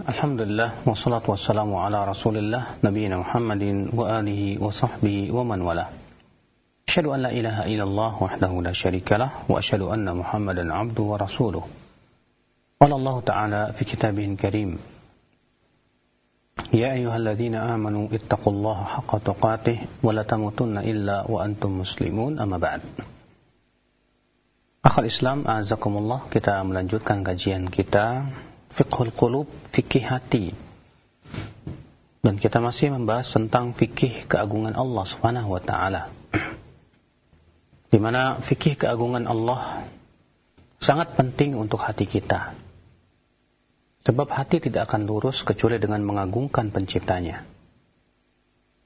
Alhamdulillah wassalatu wassalamu ala Rasulillah nabiyina Muhammadin wa alihi wa sahbihi wa man wala. Asyhadu an la ilaha illallah wahdahu la syarikalah wa asyhadu anna Muhammadan abduhu wa rasuluh. Qala Allah Ta'ala fi kitabihil karim يا أيها الذين آمنوا اتقوا الله حق تقاته ولا تموتن إلا وأنتم مسلمون أما بعد Akhal Islam, azakumullah, kita melanjutkan kajian kita Fiqhul Qulub, fikih hati. Dan kita masih membahas tentang fikih keagungan Allah Subhanahu wa taala. Di mana fikih keagungan Allah sangat penting untuk hati kita. Sebab hati tidak akan lurus kecuali dengan mengagungkan penciptanya.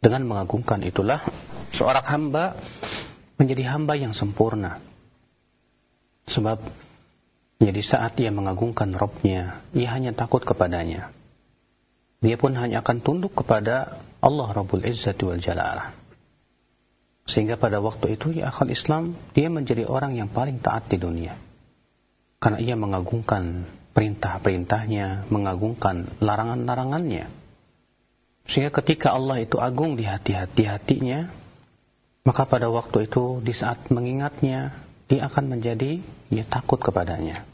Dengan mengagungkan itulah seorang hamba menjadi hamba yang sempurna. Sebab jadi saat ia mengagungkan Robnya, ia hanya takut kepadanya. Dia pun hanya akan tunduk kepada Allah Rabbul Izzati wal. Sehingga pada waktu itu ya akal Islam, dia menjadi orang yang paling taat di dunia. Karena ia mengagungkan perintah-perintahnya, mengagungkan larangan-larangannya. Sehingga ketika Allah itu agung di hati-hati hatinya, maka pada waktu itu di saat mengingatnya, dia akan menjadi dia takut kepadanya.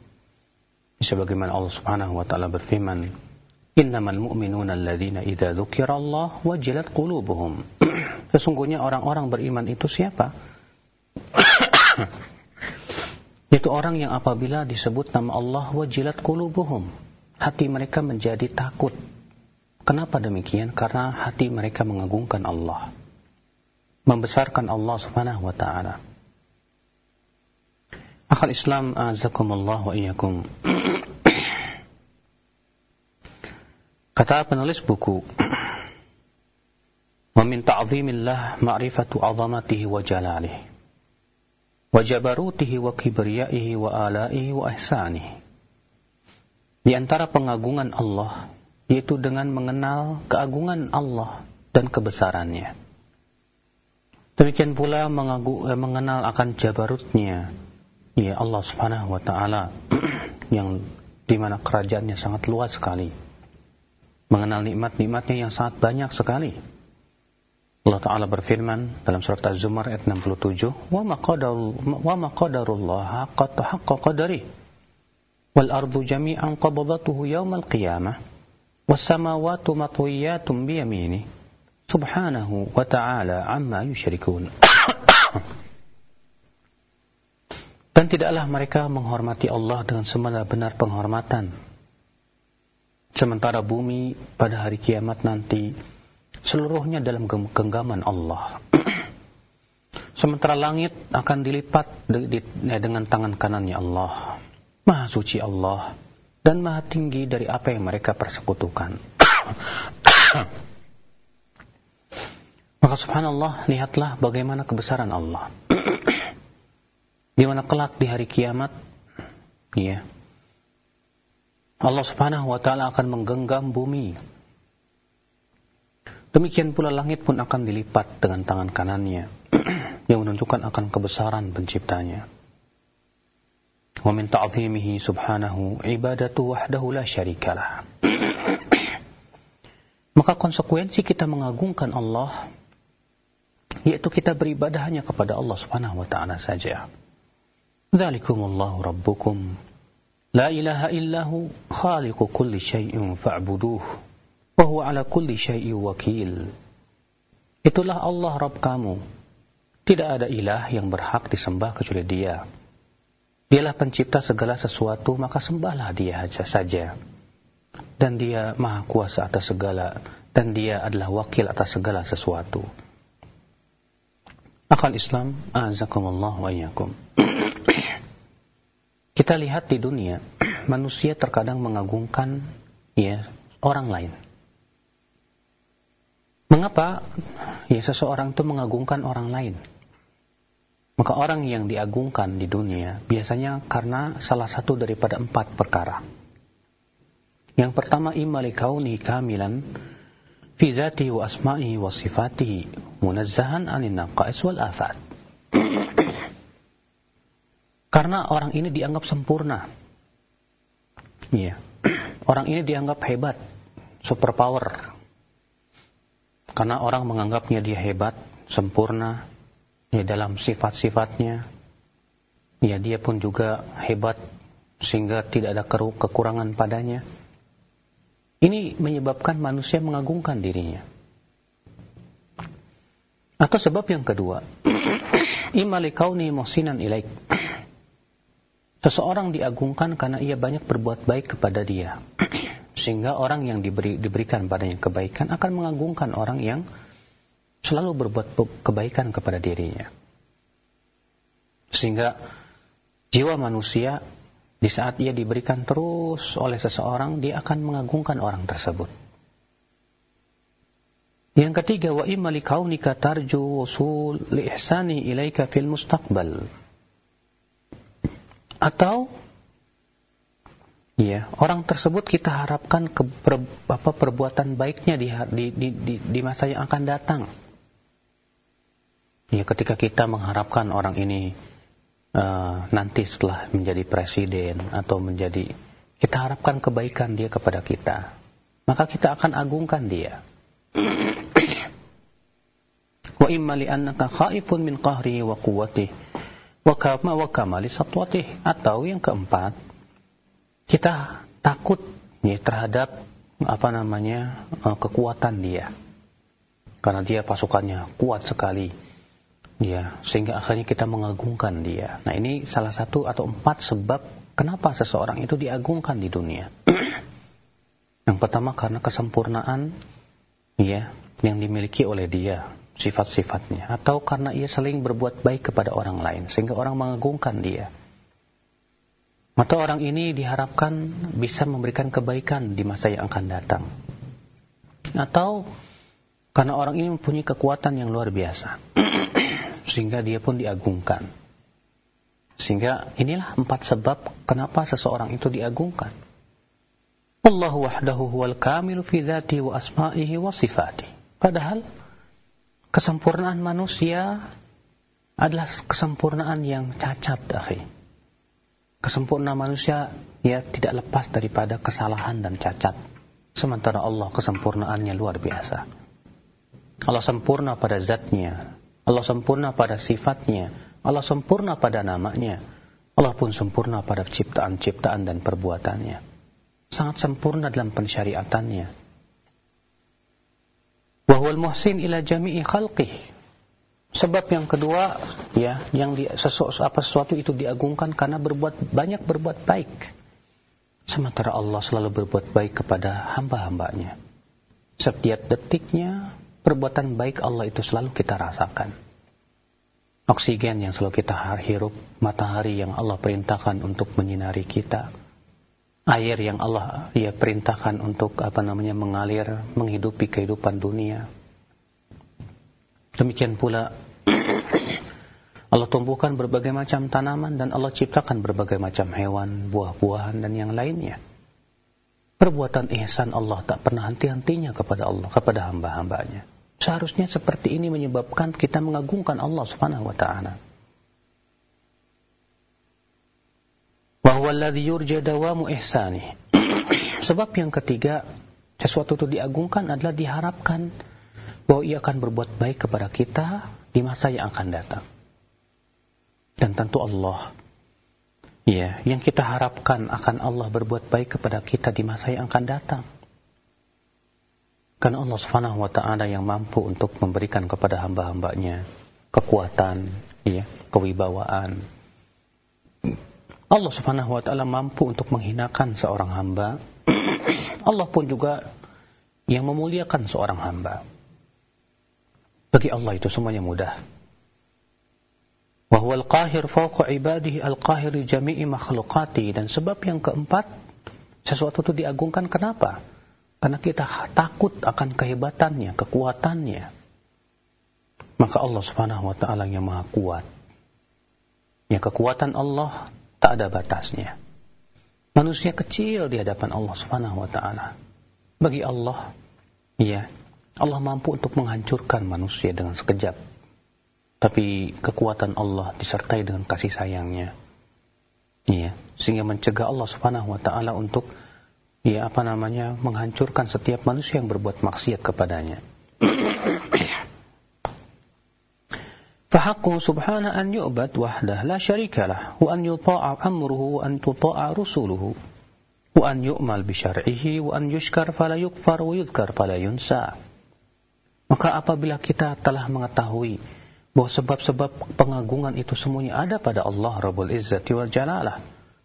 Sebagaimana Allah Subhanahu wa taala berfirman, "Innamal mu'minuna alladzina idza dzukirallah wajilat qulubuhum." Sesungguhnya orang-orang beriman itu siapa? Itu orang yang apabila disebut nama Allah wajilat qulubuhum, hati mereka menjadi takut. Kenapa demikian? Karena hati mereka mengagungkan Allah. Membesarkan Allah Subhanahu wa taala. Akhal Islam azakumullah wa iyyakum. Kata penulis buku, "Wa min ta'zimillah ma'rifatu 'azamatihi wa jalalihi." wa jabarutihi wa kibriyaihi wa alaihi wa ihsanihi. Di antara pengagungan Allah yaitu dengan mengenal keagungan Allah dan kebesarannya. Demikian pula eh, mengenal akan jabarutnya ya Allah Subhanahu wa taala yang di mana kerajaannya sangat luas sekali. Mengenal nikmat-nikmatnya yang sangat banyak sekali Allah Ta'ala berfirman dalam surat Az-Zumar ayat 67, "Wa ma wa ma qadarullah haqqa qadari wal ardu jami'an qabdatuhu yawmal qiyamah was samawati matwiyatun bi yamini subhanahu wa ta'ala amma yusyrikun." Dan tidaklah mereka menghormati Allah dengan sebenar-benar penghormatan. Sementara bumi pada hari kiamat nanti seluruhnya dalam genggaman Allah. Sementara langit akan dilipat dengan tangan kanannya Allah. Maha suci Allah dan maha tinggi dari apa yang mereka persekutukan. Maka subhanallah, lihatlah bagaimana kebesaran Allah. di mana kelak di hari kiamat, ya, Allah subhanahu wa ta'ala akan menggenggam bumi Demikian pula langit pun akan dilipat dengan tangan kanannya yang menunjukkan akan kebesaran penciptanya. Wa min ta'zimihi subhanahu ibadatu wahdahu la syarikalah. Maka konsekuensi kita mengagungkan Allah yaitu kita beribadah hanya kepada Allah Subhanahu wa taala saja. Dzalikumullahu rabbukum la ilaha illahu khaliqu kulli syai'in fa'buduhu Wahuwa ala kulli syai'i wakil. Itulah Allah Rabb kamu. Tidak ada ilah yang berhak disembah kecuali dia. Dialah pencipta segala sesuatu, maka sembahlah dia saja. Dan dia maha kuasa atas segala, dan dia adalah wakil atas segala sesuatu. Akal Islam, azakumullah wa iyakum. Kita lihat di dunia, manusia terkadang mengagungkan ya orang lain. Mengapa ya seseorang itu mengagungkan orang lain? Maka orang yang diagungkan di dunia biasanya karena salah satu daripada empat perkara. Yang pertama imali kauni kamilan fi zati wa asma'i wa sifatihi munazzahan anin naqais wal afat. karena orang ini dianggap sempurna. Iya. orang ini dianggap hebat, superpower. Karena orang menganggapnya dia hebat, sempurna, ya dalam sifat-sifatnya. Ya dia pun juga hebat sehingga tidak ada kekurangan padanya. Ini menyebabkan manusia mengagungkan dirinya. Atau sebab yang kedua, imali kauni muhsinan ilaik. Seseorang diagungkan karena ia banyak berbuat baik kepada dia. Sehingga orang yang diberi, diberikan padanya kebaikan akan mengagungkan orang yang selalu berbuat kebaikan kepada dirinya. Sehingga jiwa manusia di saat ia diberikan terus oleh seseorang, dia akan mengagungkan orang tersebut. Yang ketiga, wa imma likaunika tarju wusul li ihsani ilaika fil mustaqbal. Atau ya, orang tersebut kita harapkan ke, per, apa, perbuatan baiknya di, di, di, di masa yang akan datang. Ya, ketika kita mengharapkan orang ini uh, nanti setelah menjadi presiden atau menjadi kita harapkan kebaikan dia kepada kita, maka kita akan agungkan dia. Wa imma li annaka khaifun min qahri wa quwwatihi. Wa kama wa kamali satwatihi. Atau yang keempat kita takut ya, terhadap apa namanya eh, kekuatan dia. Karena dia pasukannya kuat sekali. Ya sehingga akhirnya kita mengagungkan dia. Nah ini salah satu atau empat sebab kenapa seseorang itu diagungkan di dunia. Yang pertama karena kesempurnaan ya yang dimiliki oleh dia sifat-sifatnya. Atau karena ia sering berbuat baik kepada orang lain sehingga orang mengagungkan dia. Atau orang ini diharapkan bisa memberikan kebaikan di masa yang akan datang. Atau karena orang ini mempunyai kekuatan yang luar biasa sehingga dia pun diagungkan. Sehingga inilah empat sebab kenapa seseorang itu diagungkan Allah wahdahu huwal kamil fi dhati wa asma'ihi wa sifati. Padahal kesempurnaan manusia adalah kesempurnaan yang cacat, akhi. Kesempurnaan manusia ya tidak lepas daripada kesalahan dan cacat. Sementara Allah kesempurnaannya luar biasa. Allah sempurna pada zatnya. Allah sempurna pada sifatnya. Allah sempurna pada namanya. Allah pun sempurna pada ciptaan-ciptaan dan perbuatannya sangat sempurna dalam pensyariatannya. Wahwal muhsin ila jami'i khalqih. Sebab yang kedua, ya, yang di, sesuatu, apa sesuatu itu diagungkan karena berbuat banyak berbuat baik. Sementara Allah selalu berbuat baik kepada hamba-hambanya. Setiap detiknya, perbuatan baik Allah itu selalu kita rasakan. Oksigen yang selalu kita hirup, matahari yang Allah perintahkan untuk menyinari kita, air yang Allah ya perintahkan untuk apa namanya mengalir menghidupi kehidupan dunia. Demikian pula Allah tumbuhkan berbagai macam tanaman dan Allah ciptakan berbagai macam hewan, buah-buahan dan yang lainnya. Perbuatan ihsan Allah tak pernah henti-hentinya kepada Allah, kepada hamba-hambanya. Seharusnya seperti ini menyebabkan kita mengagungkan Allah Subhanahu wa taala. Wahwalladhi yurja dawamu ihsani. Sebab yang ketiga, sesuatu itu diagungkan adalah diharapkan bahwa ia akan berbuat baik kepada kita di masa yang akan datang. Dan tentu Allah, ya, yang kita harapkan akan Allah berbuat baik kepada kita di masa yang akan datang. Karena Allah Subhanahu wa taala yang mampu untuk memberikan kepada hamba-hambanya kekuatan, ya, kewibawaan, Allah Subhanahu wa taala mampu untuk menghinakan seorang hamba. Allah pun juga yang memuliakan seorang hamba. Bagi Allah itu semuanya mudah. Wa huwal qahir fawqa ibadihi al-qahir jami'i makhluqati dan sebab yang keempat sesuatu itu diagungkan kenapa? Karena kita takut akan kehebatannya, kekuatannya. Maka Allah Subhanahu wa taala yang Maha Kuat. Ya kekuatan Allah tak ada batasnya. Manusia kecil di hadapan Allah Subhanahu wa taala. Bagi Allah, ya, Allah mampu untuk menghancurkan manusia dengan sekejap. Tapi kekuatan Allah disertai dengan kasih sayangnya. Ya, sehingga mencegah Allah Subhanahu wa taala untuk ya apa namanya menghancurkan setiap manusia yang berbuat maksiat kepadanya. فحقه سبحانه أن يؤبد وحده لا شريك له وأن يطاع أمره وأن تطاع رسوله وأن يؤمل بشرعه وأن يشكر فلا يكفر ويذكر فلا ينسى Maka apabila kita telah mengetahui bahwa sebab-sebab pengagungan itu semuanya ada pada Allah Rabbul Izzati wal Jalalah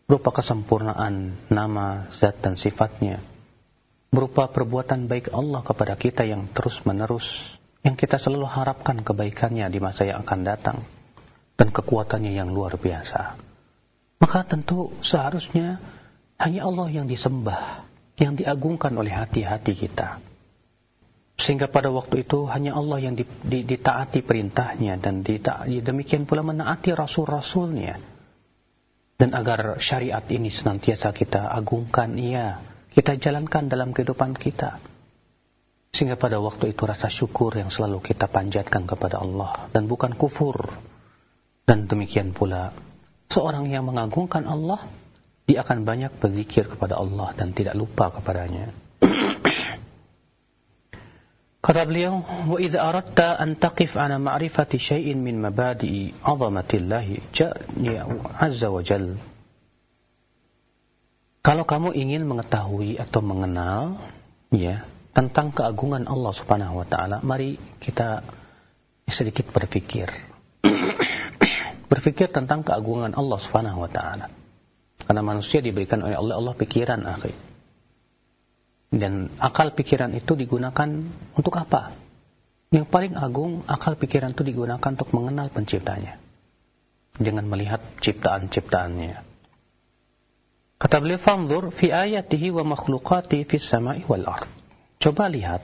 berupa kesempurnaan nama, zat dan sifatnya berupa perbuatan baik Allah kepada kita yang terus-menerus yang kita selalu harapkan kebaikannya di masa yang akan datang dan kekuatannya yang luar biasa maka tentu seharusnya hanya Allah yang disembah yang diagungkan oleh hati-hati kita sehingga pada waktu itu hanya Allah yang ditaati perintahnya dan demikian pula menaati rasul-rasulnya. Dan agar syariat ini senantiasa kita agungkan ia, kita jalankan dalam kehidupan kita. Sehingga pada waktu itu rasa syukur yang selalu kita panjatkan kepada Allah dan bukan kufur. Dan demikian pula seorang yang mengagungkan Allah, dia akan banyak berzikir kepada Allah dan tidak lupa kepadanya. Kata beliau, "Wa idza aradta an taqif ala ma'rifati syai'in min mabadi'i 'azamatillahi ya azza wa jal." Kalau kamu ingin mengetahui atau mengenal ya tentang keagungan Allah Subhanahu wa taala, mari kita sedikit berpikir. berpikir tentang keagungan Allah Subhanahu wa taala. Karena manusia diberikan oleh Allah Allah pikiran akhir. Dan akal pikiran itu digunakan untuk apa? Yang paling agung, akal pikiran itu digunakan untuk mengenal penciptanya. Dengan melihat ciptaan-ciptaannya. Kata beliau, Fanzur fi ayatihi wa makhlukati fi samai. Coba lihat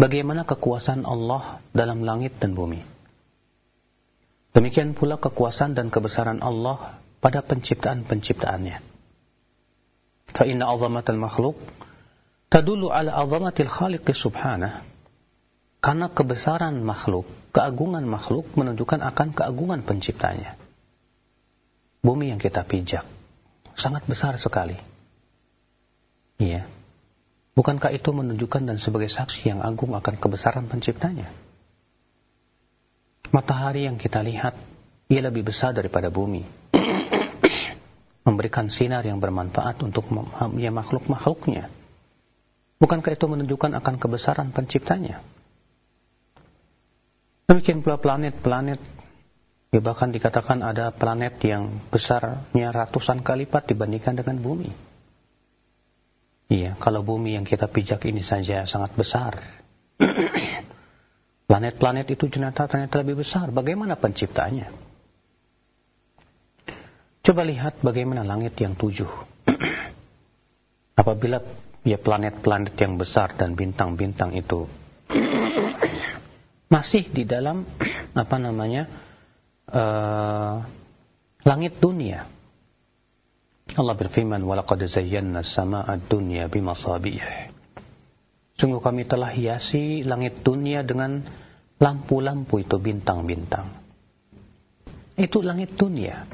bagaimana kekuasaan Allah dalam langit dan bumi. Demikian pula kekuasaan dan kebesaran Allah pada penciptaan-penciptaannya. Fa inna azamatal makhluk tadulu ala azamatil khaliq subhanah karena kebesaran makhluk, keagungan makhluk menunjukkan akan keagungan penciptanya. Bumi yang kita pijak sangat besar sekali. Iya. Bukankah itu menunjukkan dan sebagai saksi yang agung akan kebesaran penciptanya? Matahari yang kita lihat, ia lebih besar daripada bumi. Memberikan sinar yang bermanfaat untuk ya, makhluk-makhluknya. Bukankah itu menunjukkan akan kebesaran penciptanya? Demikian pula planet-planet. Ya bahkan dikatakan ada planet yang besarnya ratusan kali lipat dibandingkan dengan bumi. Iya, kalau bumi yang kita pijak ini saja sangat besar. Planet-planet itu ternyata ternyata lebih besar. Bagaimana penciptanya? Coba lihat bagaimana langit yang tujuh. Apabila ya planet-planet yang besar dan bintang-bintang itu masih di dalam apa namanya uh, langit dunia. Allah berfirman, "Walaqad zayyana as-samaa'a ad-dunya bimasabih." Sungguh kami telah hiasi langit dunia dengan lampu-lampu itu bintang-bintang. Itu langit dunia.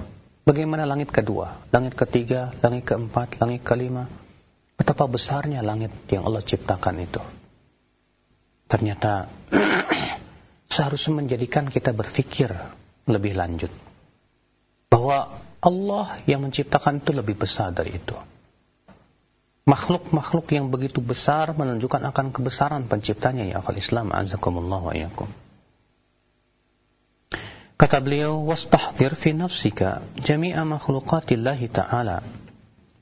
Bagaimana langit kedua, langit ketiga, langit keempat, langit kelima? Betapa besarnya langit yang Allah ciptakan itu. Ternyata seharusnya menjadikan kita berpikir lebih lanjut. Bahwa Allah yang menciptakan itu lebih besar dari itu. Makhluk-makhluk yang begitu besar menunjukkan akan kebesaran penciptanya ya akal Islam azakumullah wa iyakum. Kata beliau, "Wastahdir fi nafsika jami'a makhlukatillahi ta'ala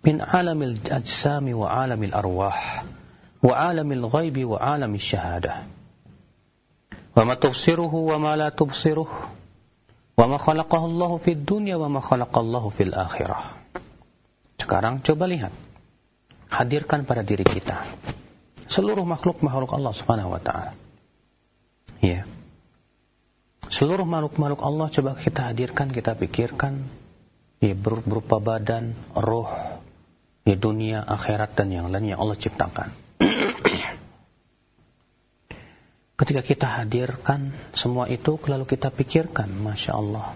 min 'alamil ajsami wa 'alamil arwah wa 'alamil ghaibi wa 'alamish shahadah." Wa ma tubsiruhu wa ma la tubsiruhu Wa ma khalaqahu fid dunya wa ma khalaqallahu fil akhirah. Sekarang coba lihat. Hadirkan pada diri kita seluruh makhluk-makhluk Allah Subhanahu wa taala. Ya. Seluruh makhluk-makhluk Allah coba kita hadirkan, kita pikirkan ya berupa badan, roh, ya dunia, akhirat dan yang lain yang Allah ciptakan. Ketika kita hadirkan semua itu lalu kita pikirkan, Masya Allah.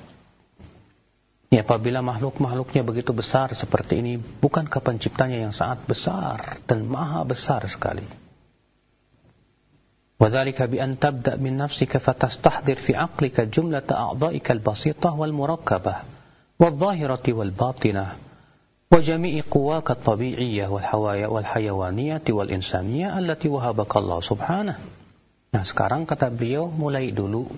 Ya, apabila makhluk-makhluknya begitu besar seperti ini, bukankah penciptanya yang sangat besar dan maha besar sekali? وذلك بأن تبدأ من نفسك فتستحضر في عقلك جملة أعضائك البسيطة والمركبة والظاهرة والباطنة وجميع قواك الطبيعية والحيوانية والإنسانية التي وهبك الله سبحانه Nah sekarang kata beliau mulai dulu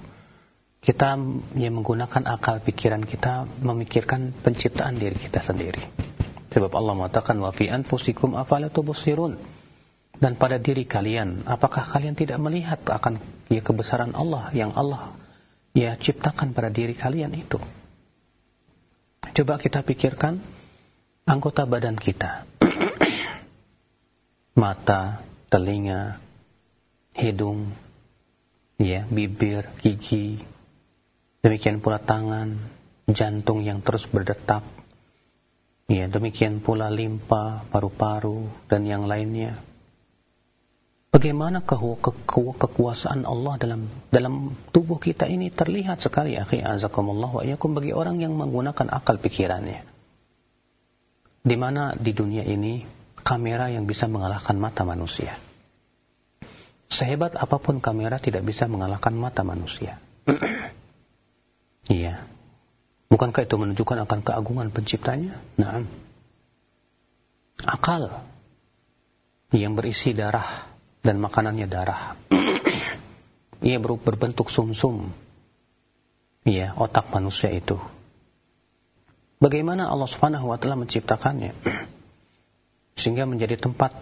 kita yang menggunakan akal pikiran kita memikirkan penciptaan diri kita sendiri. Sebab Allah mengatakan wa fi anfusikum afala. Dan pada diri kalian, apakah kalian tidak melihat akan ya kebesaran Allah yang Allah ya ciptakan pada diri kalian itu? Coba kita pikirkan anggota badan kita. Mata, telinga, hidung, ya, bibir, gigi, demikian pula tangan, jantung yang terus berdetak, ya, demikian pula limpa, paru-paru, dan yang lainnya. Bagaimana ke ke kekuasaan Allah dalam dalam tubuh kita ini terlihat sekali, akhi azakumullah wa yakum bagi orang yang menggunakan akal pikirannya. Di mana di dunia ini kamera yang bisa mengalahkan mata manusia. Sehebat apa pun kamera tidak bisa mengalahkan mata manusia. Iya. Bukankah itu menunjukkan akan keagungan penciptanya? Nah. Akal yang berisi darah dan makanannya darah. Ia berbentuk sumsum. -sum. Iya, otak manusia itu. Bagaimana Allah Subhanahu wa taala menciptakannya? Sehingga menjadi tempat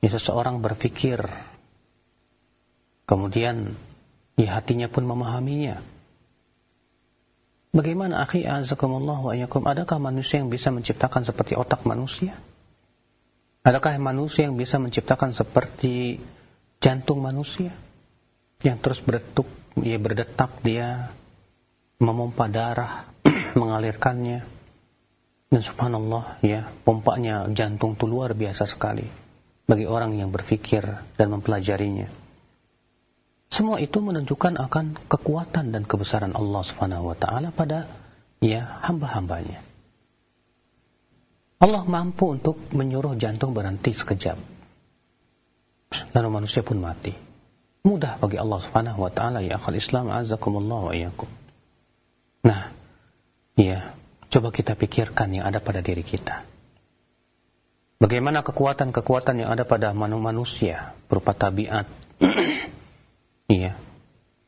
ya seseorang berpikir Kemudian ya hatinya pun memahaminya. Bagaimana akhi azakumullah wa ayakum adakah manusia yang bisa menciptakan seperti otak manusia? Adakah manusia yang bisa menciptakan seperti jantung manusia yang terus berdetuk, dia berdetak, dia memompa darah, mengalirkannya. Dan subhanallah ya, pompanya jantung itu luar biasa sekali bagi orang yang berpikir dan mempelajarinya. Semua itu menunjukkan akan kekuatan dan kebesaran Allah Subhanahu wa taala pada ya hamba-hambanya. Allah mampu untuk menyuruh jantung berhenti sekejap. Lalu manusia pun mati. Mudah bagi Allah Subhanahu wa taala ya akhal Islam azakumullah wa iyyakum. Nah, ya, coba kita pikirkan yang ada pada diri kita. Bagaimana kekuatan-kekuatan yang ada pada manusia berupa tabiat Iya.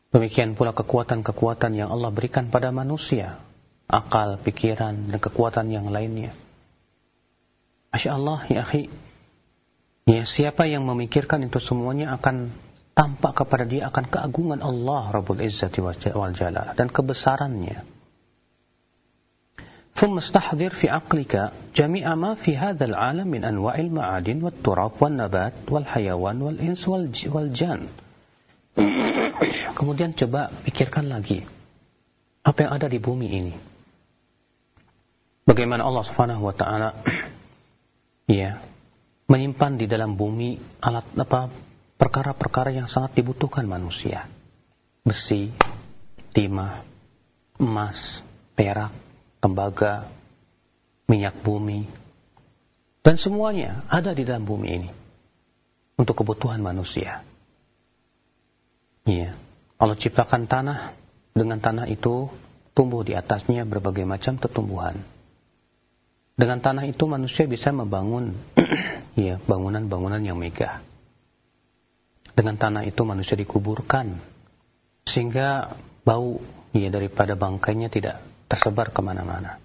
Demikian pula kekuatan-kekuatan yang Allah berikan pada manusia. Akal, pikiran, dan kekuatan yang lainnya. Masya Allah, ya akhi. Ya, siapa yang memikirkan itu semuanya akan tampak kepada dia akan keagungan Allah Rabbul Izzati wal Jalal dan kebesarannya. ثم استحضر في عقلك جميع ما في هذا العالم من أنواع المعادن والتراب والنبات والحيوان والإنس والجان Kemudian coba pikirkan lagi apa yang ada di bumi ini. Bagaimana Allah Subhanahu wa taala ya menyimpan di dalam bumi alat apa perkara-perkara yang sangat dibutuhkan manusia. Besi, timah, emas, perak, tembaga, minyak bumi dan semuanya ada di dalam bumi ini untuk kebutuhan manusia. Iya. Allah ciptakan tanah, dengan tanah itu tumbuh di atasnya berbagai macam tumbuhan. Dengan tanah itu manusia bisa membangun ya, bangunan-bangunan yang megah. Dengan tanah itu manusia dikuburkan sehingga bau ya daripada bangkainya tidak tersebar ke mana-mana.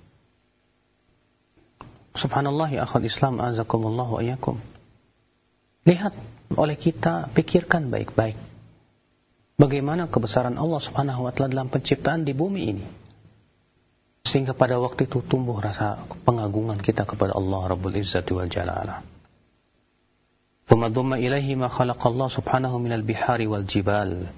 Subhanallah ya akhul Islam azakumullah wa iyakum. Lihat oleh kita, pikirkan baik-baik bagaimana kebesaran Allah Subhanahu wa taala dalam penciptaan di bumi ini. Sehingga pada waktu itu tumbuh rasa pengagungan kita kepada Allah Rabbul Izzati wal Jalala. Thumma dhumma ilaihi ma khalaqallah subhanahu minal bihari wal jibal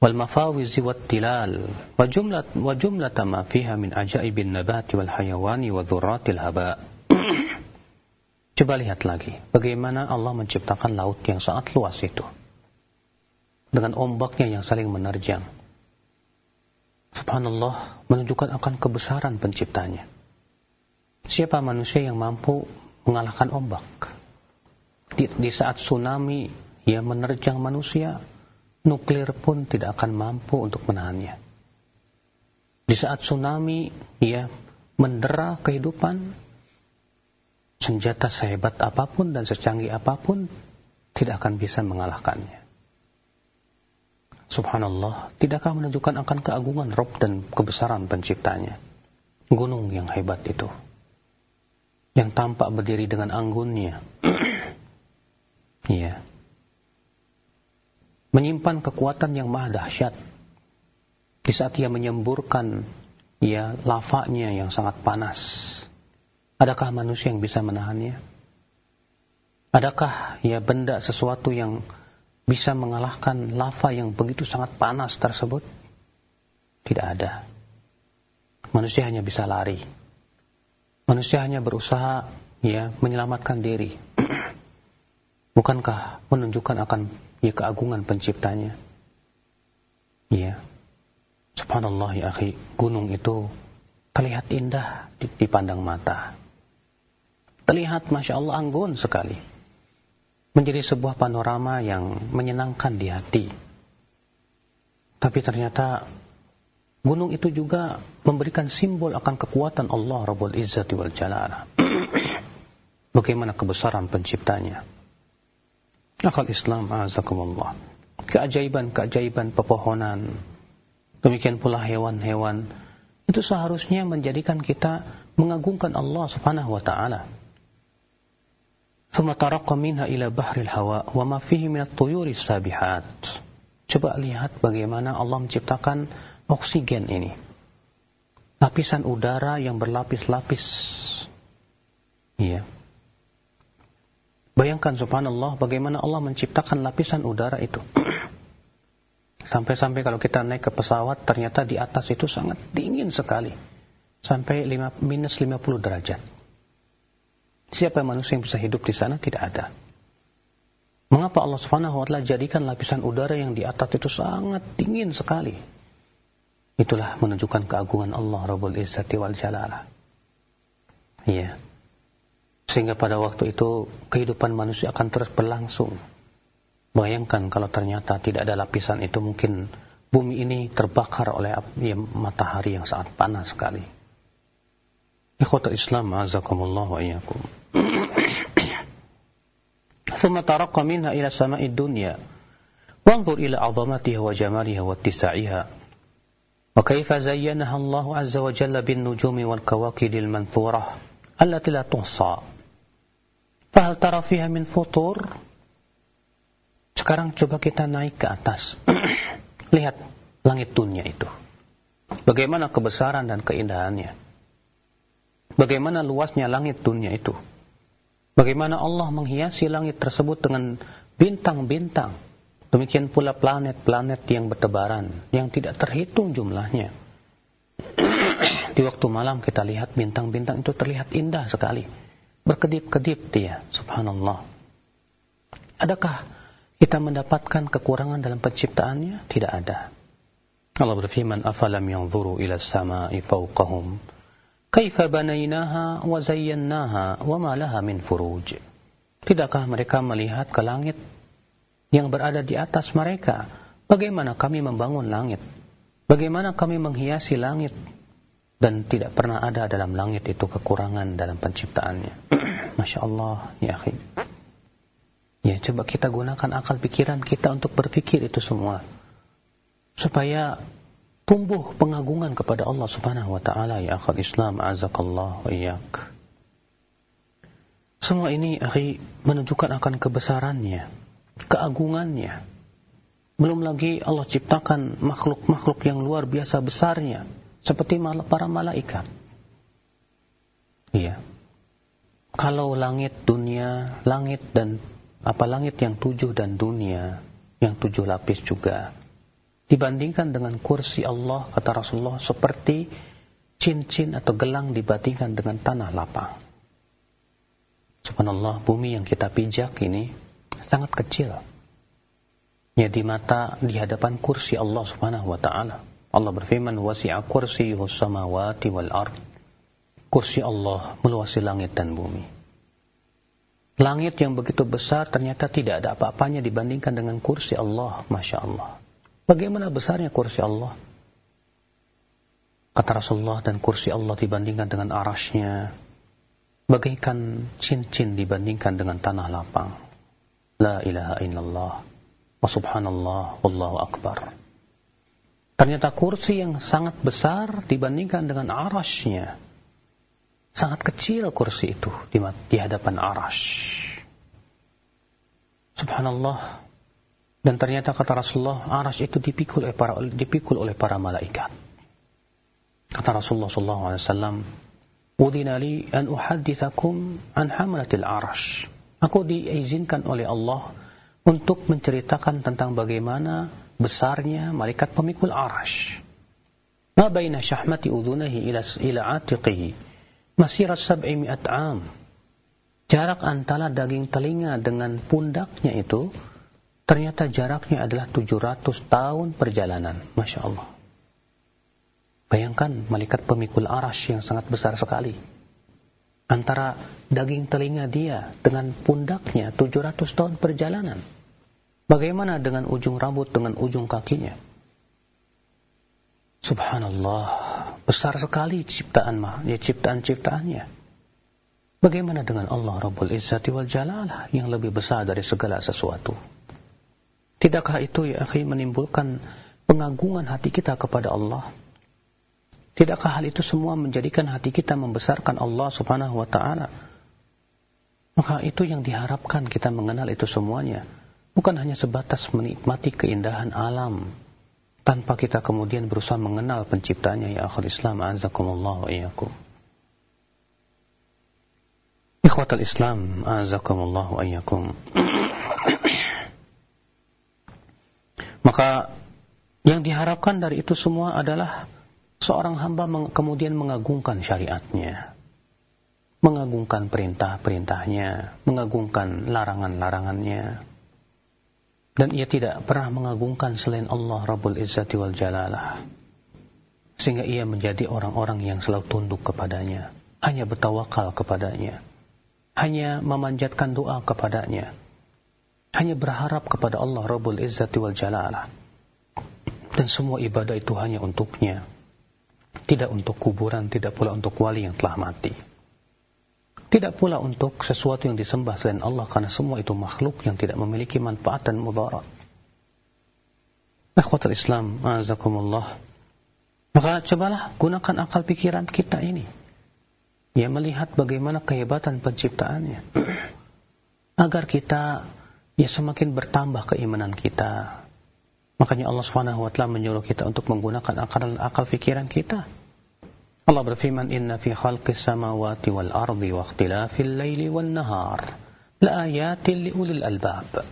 wal mafawizi wat tilal wa jumlat wa jumlata ma fiha min ajaibin nabati wal hayawani wa dhurratil haba. Coba lihat lagi bagaimana Allah menciptakan laut yang sangat luas itu dengan ombaknya yang saling menerjang. subhanallah menunjukkan akan kebesaran penciptanya. Siapa manusia yang mampu mengalahkan ombak? Di, di saat tsunami yang menerjang manusia, nuklir pun tidak akan mampu untuk menahannya. Di saat tsunami ya mendera kehidupan, senjata sehebat apa pun dan secanggih apa pun tidak akan bisa mengalahkannya. Subhanallah, tidakkah menunjukkan akan keagungan Rob dan kebesaran penciptanya? Gunung yang hebat itu. Yang tampak berdiri dengan anggunnya. Iya. Menyimpan kekuatan yang maha dahsyat. Di saat ia menyemburkan ya lavanya yang sangat panas. Adakah manusia yang bisa menahannya? Adakah ya benda sesuatu yang bisa mengalahkan lava yang begitu sangat panas tersebut? Tidak ada. Manusia hanya bisa lari. Manusia hanya berusaha ya menyelamatkan diri. Bukankah menunjukkan akan ya keagungan penciptanya? Ya. Subhanallah ya akhi, gunung itu terlihat indah dipandang mata. Terlihat Masya Allah anggun sekali menjadi sebuah panorama yang menyenangkan di hati. Tapi ternyata gunung itu juga memberikan simbol akan kekuatan Allah Rabbul Izzati wal Jalala. Bagaimana kebesaran penciptanya. Akal Islam azakumullah. Keajaiban-keajaiban pepohonan. Demikian pula hewan-hewan. Itu seharusnya menjadikan kita mengagungkan Allah subhanahu wa ta'ala. Thumma tarakka minha ila bahril hawa wa ma fihi min at-tuyuri. Coba lihat bagaimana Allah menciptakan oksigen ini. Lapisan udara yang berlapis-lapis. Iya. Bayangkan subhanallah bagaimana Allah menciptakan lapisan udara itu. Sampai-sampai kalau kita naik ke pesawat ternyata di atas itu sangat dingin sekali. Sampai 5, minus 50 derajat. Siapa manusia yang bisa hidup di sana? Tidak ada. Mengapa Allah Subhanahu wa taala jadikan lapisan udara yang di atas itu sangat dingin sekali? Itulah menunjukkan keagungan Allah Rabbul Izzati wal Jalala. Iya. Sehingga pada waktu itu kehidupan manusia akan terus berlangsung. Bayangkan kalau ternyata tidak ada lapisan itu mungkin bumi ini terbakar oleh ya, matahari yang sangat panas sekali. Ikhwatul Islam, azakumullah wa iyyakum. ثم ترق منها إلى سماء الدنيا وانظر إلى عظمتها وجمالها واتساعها وكيف زينها الله عز وجل بالنجوم والكواكب المنثورة التي لا تحصى فهل ترى فيها من فطور Sekarang coba kita naik ke atas. Lihat langit dunia itu. Bagaimana kebesaran dan keindahannya. Bagaimana luasnya langit dunia itu. Bagaimana Allah menghiasi langit tersebut dengan bintang-bintang. Demikian pula planet-planet yang bertebaran, yang tidak terhitung jumlahnya. Di waktu malam kita lihat bintang-bintang itu terlihat indah sekali. Berkedip-kedip dia, subhanallah. Adakah kita mendapatkan kekurangan dalam penciptaannya? Tidak ada. Allah berfirman, "Afalam yanzuru ila as-sama'i fawqahum?" Kaifa banainaha wa zayyannaha wa ma laha min furuj. Tidakkah mereka melihat ke langit yang berada di atas mereka? Bagaimana kami membangun langit? Bagaimana kami menghiasi langit? Dan tidak pernah ada dalam langit itu kekurangan dalam penciptaannya. Masya Allah, ya akhi. Ya, coba kita gunakan akal pikiran kita untuk berpikir itu semua. Supaya tumbuh pengagungan kepada Allah Subhanahu wa taala ya akhal Islam azakallah wa iyyak. Semua ini akhi menunjukkan akan kebesarannya, keagungannya. Belum lagi Allah ciptakan makhluk-makhluk yang luar biasa besarnya seperti para malaikat. Iya. Kalau langit dunia, langit dan apa langit yang tujuh dan dunia yang tujuh lapis juga dibandingkan dengan kursi Allah kata Rasulullah seperti cincin atau gelang dibandingkan dengan tanah lapang. Subhanallah, bumi yang kita pijak ini sangat kecil. Ya di mata di hadapan kursi Allah Subhanahu wa taala. Allah berfirman, "Wasi'a kursiyyuhu samawati wal ard." Kursi Allah meluasi langit dan bumi. Langit yang begitu besar ternyata tidak ada apa-apanya dibandingkan dengan kursi Allah, Masya Allah. Bagaimana besarnya kursi Allah? Kata Rasulullah dan kursi Allah dibandingkan dengan arasnya, bagaikan cincin dibandingkan dengan tanah lapang. La ilaha illallah. Wa subhanallah, wallahu akbar. Ternyata kursi yang sangat besar dibandingkan dengan arasnya. Sangat kecil kursi itu di, hadapan aras. Subhanallah. Dan ternyata kata Rasulullah, aras itu dipikul oleh para, dipikul oleh para malaikat. Kata Rasulullah SAW, Udina li an uhadithakum an hamlatil arash. Aku diizinkan oleh Allah untuk menceritakan tentang bagaimana besarnya malaikat pemikul arash. Ma baina syahmati udhunahi ila, ila atiqihi masirat sab'i mi'at am. Jarak antara daging telinga dengan pundaknya itu ternyata jaraknya adalah 700 tahun perjalanan. Masya Allah. Bayangkan malaikat pemikul arash yang sangat besar sekali. Antara daging telinga dia dengan pundaknya 700 tahun perjalanan. Bagaimana dengan ujung rambut dengan ujung kakinya? Subhanallah, besar sekali ciptaan mah, ya ciptaan-ciptaannya. Bagaimana dengan Allah Rabbul Izzati wal Jalalah yang lebih besar dari segala sesuatu? Tidakkah itu ya akhi menimbulkan pengagungan hati kita kepada Allah? Tidakkah hal itu semua menjadikan hati kita membesarkan Allah Subhanahu wa taala? Maka itu yang diharapkan kita mengenal itu semuanya bukan hanya sebatas menikmati keindahan alam tanpa kita kemudian berusaha mengenal penciptanya ya akhul Islam azakumullah wa iyyakum Ikhwatal Islam azakumullah wa iyyakum Maka yang diharapkan dari itu semua adalah seorang hamba meng kemudian mengagungkan syariatnya mengagungkan perintah-perintahnya mengagungkan larangan-larangannya dan ia tidak pernah mengagungkan selain Allah Rabbul Izzati wal Jalalah. Sehingga ia menjadi orang-orang yang selalu tunduk kepadanya. Hanya bertawakal kepadanya. Hanya memanjatkan doa kepadanya. Hanya berharap kepada Allah Rabbul Izzati wal Jalalah. Dan semua ibadah itu hanya untuknya. Tidak untuk kuburan, tidak pula untuk wali yang telah mati. Tidak pula untuk sesuatu yang disembah selain Allah karena semua itu makhluk yang tidak memiliki manfaat dan mudarat. Ikhwatul Islam, azakumullah. Maka cobalah gunakan akal pikiran kita ini. Ya melihat bagaimana kehebatan penciptaannya. Agar kita ya semakin bertambah keimanan kita. Makanya Allah Subhanahu wa taala menyuruh kita untuk menggunakan akal akal pikiran kita Allah berfirman, Inna fi khalqis samawati wal ardi wa ikhtilafil laili wan nahar la ayatin li ulil albab.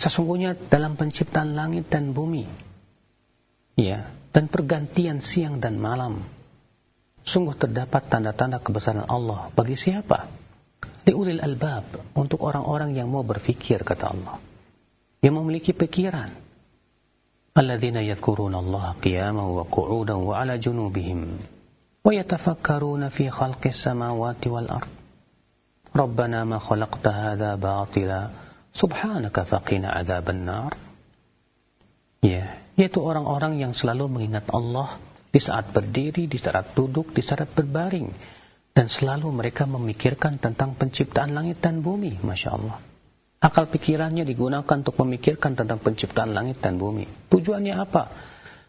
Sesungguhnya dalam penciptaan langit dan bumi, ya, dan pergantian siang dan malam, sungguh terdapat tanda-tanda kebesaran Allah bagi siapa? liulil albab untuk orang-orang yang mau berfikir kata Allah. Yang memiliki pikiran. Alladzina yadhkuruna Allah qiyaman wa qu'udan wa ala junubihim. Wa yatafakkaruna fi khalqis samawati wal ard. Rabbana ma khalaqta hadha batila. Subhanaka faqina adzaban nar ya yaitu orang-orang yang selalu mengingat Allah di saat berdiri, di saat duduk, di saat berbaring dan selalu mereka memikirkan tentang penciptaan langit dan bumi, Masya Allah Akal pikirannya digunakan untuk memikirkan tentang penciptaan langit dan bumi. Tujuannya apa?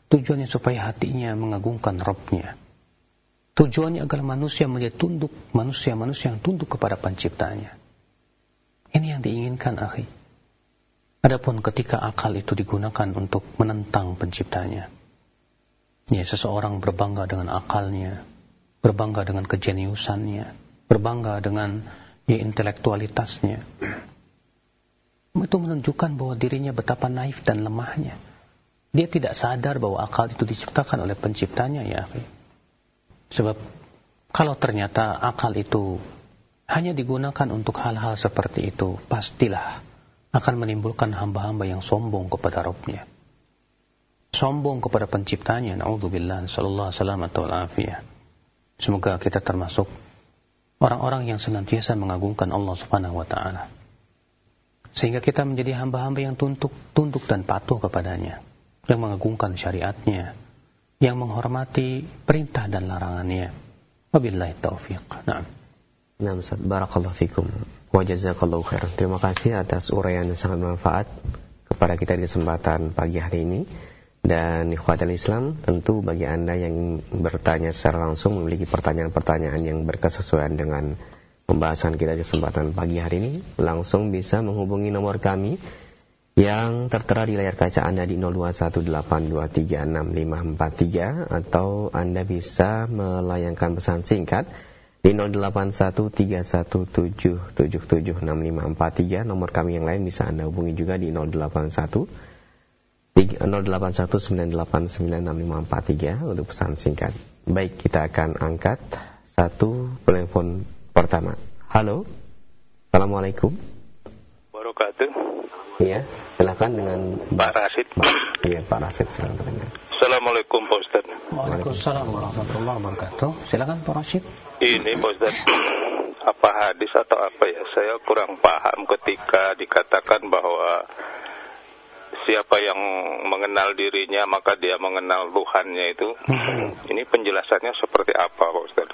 Tujuannya supaya hatinya mengagungkan Rabbnya. Tujuannya agar manusia menjadi tunduk, manusia-manusia yang tunduk kepada penciptanya. Ini yang diinginkan, akhi. Adapun ketika akal itu digunakan untuk menentang penciptanya. Ya, seseorang berbangga dengan akalnya, berbangga dengan kejeniusannya, berbangga dengan ya, intelektualitasnya itu menunjukkan bahwa dirinya betapa naif dan lemahnya. Dia tidak sadar bahwa akal itu diciptakan oleh penciptanya ya. Sebab kalau ternyata akal itu hanya digunakan untuk hal-hal seperti itu, pastilah akan menimbulkan hamba-hamba yang sombong kepada Rabbnya. sombong kepada penciptanya. Na'udzubillah, sallallahu alaihi Semoga kita termasuk orang-orang yang senantiasa mengagungkan Allah Subhanahu wa taala. Sehingga kita menjadi hamba-hamba yang tunduk, tunduk dan patuh kepadanya, yang mengagungkan syariatnya, yang menghormati perintah dan larangannya. Wabillahi taufiq. Naam. Nah, Ustaz, barakallahu fikum. Wa jazakallahu khairan. Terima kasih atas uraian yang sangat bermanfaat kepada kita di kesempatan pagi hari ini. Dan ikhwatal Islam, tentu bagi Anda yang bertanya secara langsung memiliki pertanyaan-pertanyaan yang berkesesuaian dengan pembahasan kita kesempatan pagi hari ini, langsung bisa menghubungi nomor kami yang tertera di layar kaca Anda di 0218236543 atau Anda bisa melayangkan pesan singkat di 081317776543 nomor kami yang lain bisa Anda hubungi juga di 081 0819896543 untuk pesan singkat. Baik, kita akan angkat satu telepon pertama. Halo. Assalamualaikum. Wabarakatuh. Iya, silakan dengan Pak Rasid. Iya, Pak Rasid silakan. Assalamualaikum Pak Ustaz. Waalaikumsalam warahmatullahi wabarakatuh. Silakan Pak Rasid. Ini Pak Ustaz, apa hadis atau apa ya? Saya kurang paham ketika dikatakan bahwa siapa yang mengenal dirinya maka dia mengenal Tuhannya itu. Hmm. Ini penjelasannya seperti apa Pak Ustaz?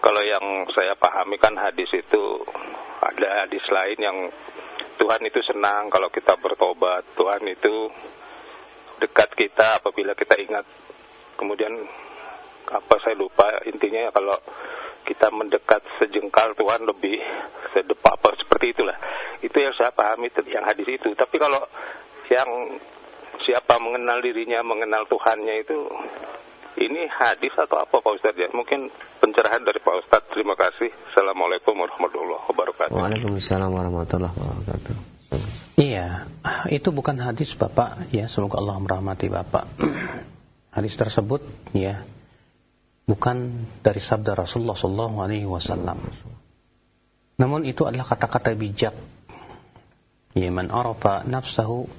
Kalau yang saya pahami kan hadis itu ada hadis lain yang Tuhan itu senang kalau kita bertobat. Tuhan itu dekat kita apabila kita ingat. Kemudian apa saya lupa intinya kalau kita mendekat sejengkal Tuhan lebih sedepak apa seperti itulah. Itu yang saya pahami yang hadis itu. Tapi kalau yang siapa mengenal dirinya, mengenal Tuhannya itu ini hadis atau apa Pak Ustadz ya? Mungkin pencerahan dari Pak Ustadz. Terima kasih. Assalamualaikum warahmatullahi wabarakatuh. Waalaikumsalam warahmatullahi wabarakatuh. Iya, itu bukan hadis Bapak ya. Semoga Allah merahmati Bapak. hadis tersebut ya bukan dari sabda Rasulullah Sallallahu Alaihi Wasallam. Namun itu adalah kata-kata bijak. Ya, man arafa nafsahu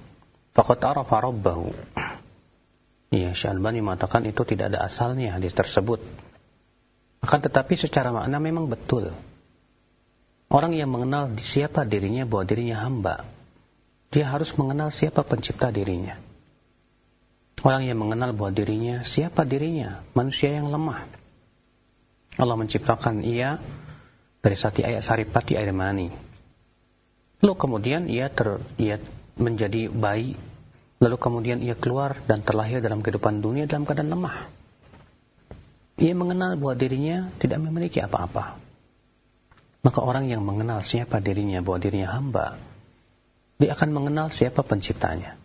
Faqad arafa rabbahu. Ya, Syalbani mengatakan itu tidak ada asalnya hadis tersebut. Akan tetapi secara makna memang betul. Orang yang mengenal siapa dirinya bahwa dirinya hamba, dia harus mengenal siapa pencipta dirinya. Orang yang mengenal bahwa dirinya siapa dirinya, manusia yang lemah. Allah menciptakan ia dari sati ayat saripati air mani. Lalu kemudian ia ter, ia menjadi bayi, lalu kemudian ia keluar dan terlahir dalam kehidupan dunia dalam keadaan lemah. Ia mengenal bahwa dirinya tidak memiliki apa-apa. Maka orang yang mengenal siapa dirinya bahwa dirinya hamba, dia akan mengenal siapa penciptanya.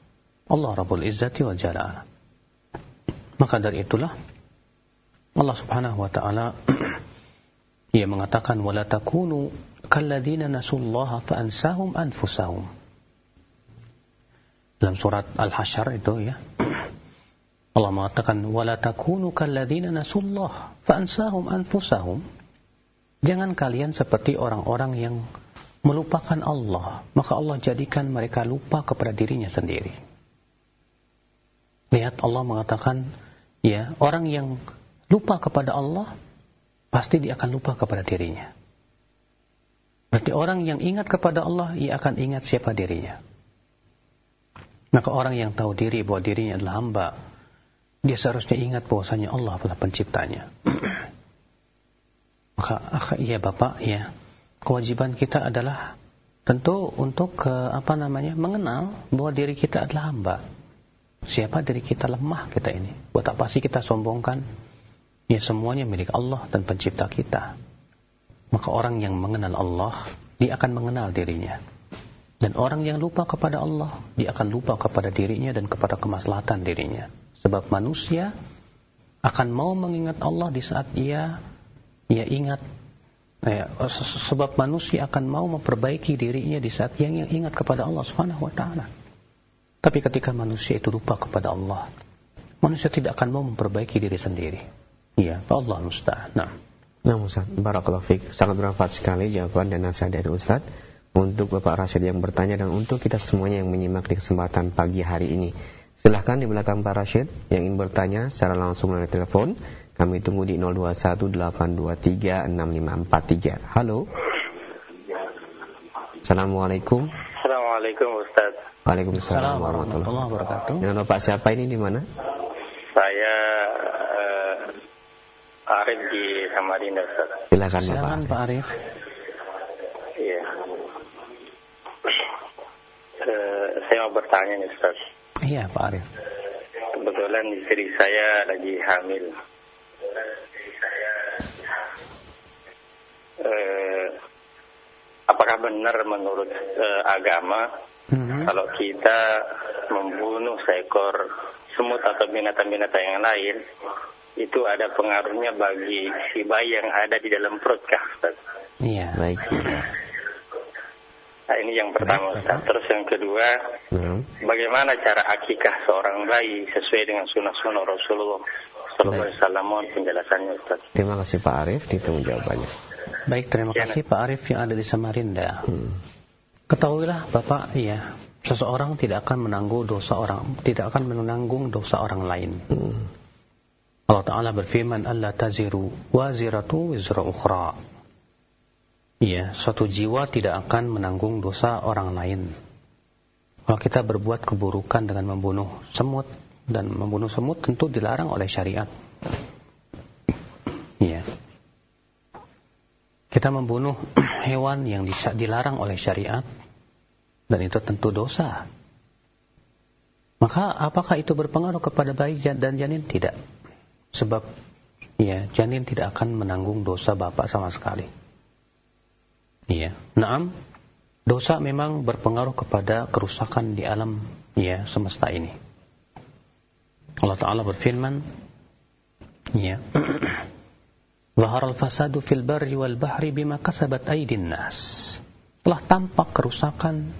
Allah Rabbul Izzati wa Jalal. Maka dari itulah Allah Subhanahu wa taala ia mengatakan wala takunu kalladzina nasullaha fa ansahum anfusahum dalam surat Al-Hasyr itu ya. Allah mengatakan wala takunu kalladzina nasullah fa ansahum anfusahum. Jangan kalian seperti orang-orang yang melupakan Allah, maka Allah jadikan mereka lupa kepada dirinya sendiri. Lihat Allah mengatakan, ya, orang yang lupa kepada Allah pasti dia akan lupa kepada dirinya. Berarti orang yang ingat kepada Allah, ia akan ingat siapa dirinya. Maka orang yang tahu diri bahwa dirinya adalah hamba, dia seharusnya ingat bahwasanya Allah adalah penciptanya. Maka iya Bapak, ya. Kewajiban kita adalah tentu untuk ke, apa namanya? mengenal bahwa diri kita adalah hamba. Siapa diri kita lemah kita ini? Buat apa sih kita sombongkan? Ya semuanya milik Allah dan pencipta kita. Maka orang yang mengenal Allah, dia akan mengenal dirinya. Dan orang yang lupa kepada Allah, dia akan lupa kepada dirinya dan kepada kemaslahatan dirinya. Sebab manusia akan mau mengingat Allah di saat ia ia ingat ya, sebab manusia akan mau memperbaiki dirinya di saat yang, yang ingat kepada Allah Subhanahu wa taala. Tapi ketika manusia itu lupa kepada Allah, manusia tidak akan mau memperbaiki diri sendiri. Iya, Allah musta'an. Nah. Nah, Ustaz, barakallahu fiik. Sangat bermanfaat sekali jawaban dan nasihat dari Ustaz untuk Bapak Rashid yang bertanya dan untuk kita semuanya yang menyimak di kesempatan pagi hari ini. Silahkan di belakang Pak Rashid yang ingin bertanya secara langsung melalui telepon. Kami tunggu di 0218236543. Halo. Assalamualaikum. Assalamualaikum Ustaz. Waalaikumsalam warahmatullahi wabarakatuh. Dengan Bapak siapa ini di mana? Saya uh, Arif di Samarinda Ustaz. Silakan Bapak. Silakan Pak Arif. Iya. Uh, saya mau bertanya nih Ustaz. Iya Pak Arif. Kebetulan istri saya lagi hamil. Uh, apakah benar menurut uh, agama Mhm. kalau kita membunuh seekor semut atau binatang-binatang yang lain itu ada pengaruhnya bagi si bayi yang ada di dalam perut kah Ustaz? Iya. Baik. Nah, ini yang pertama Ustaz. Terus yang kedua, Nah, bagaimana cara akikah seorang bayi sesuai dengan sunnah-sunnah Rasulullah Sallallahu Alaihi Wasallam? Mohon penjelasannya Ustaz. terima kasih Pak Arif ditunggu jawabannya. Baik, terima Ya, kasih Pak Arif yang ada di Samarinda. Hmm. Ketahuilah Bapak, ya, seseorang tidak akan menanggung dosa orang, tidak akan menanggung dosa orang lain. Hmm. Allah Ta'ala berfirman, Allah taziru waziratu wizra ukhra. Iya, suatu jiwa tidak akan menanggung dosa orang lain. Kalau kita berbuat keburukan dengan membunuh semut, dan membunuh semut tentu dilarang oleh syariat. Iya. Kita membunuh hewan yang dilarang oleh syariat, dan itu tentu dosa. Maka apakah itu berpengaruh kepada bayi dan janin? Tidak. Sebab ya janin tidak akan menanggung dosa bapak sama sekali. Iya. Naam, dosa memang berpengaruh kepada kerusakan di alam ya semesta ini. Allah Ta'ala berfirman, ya, Zahar al-fasadu fil barri wal bahri bima kasabat aydin nas. Telah tampak kerusakan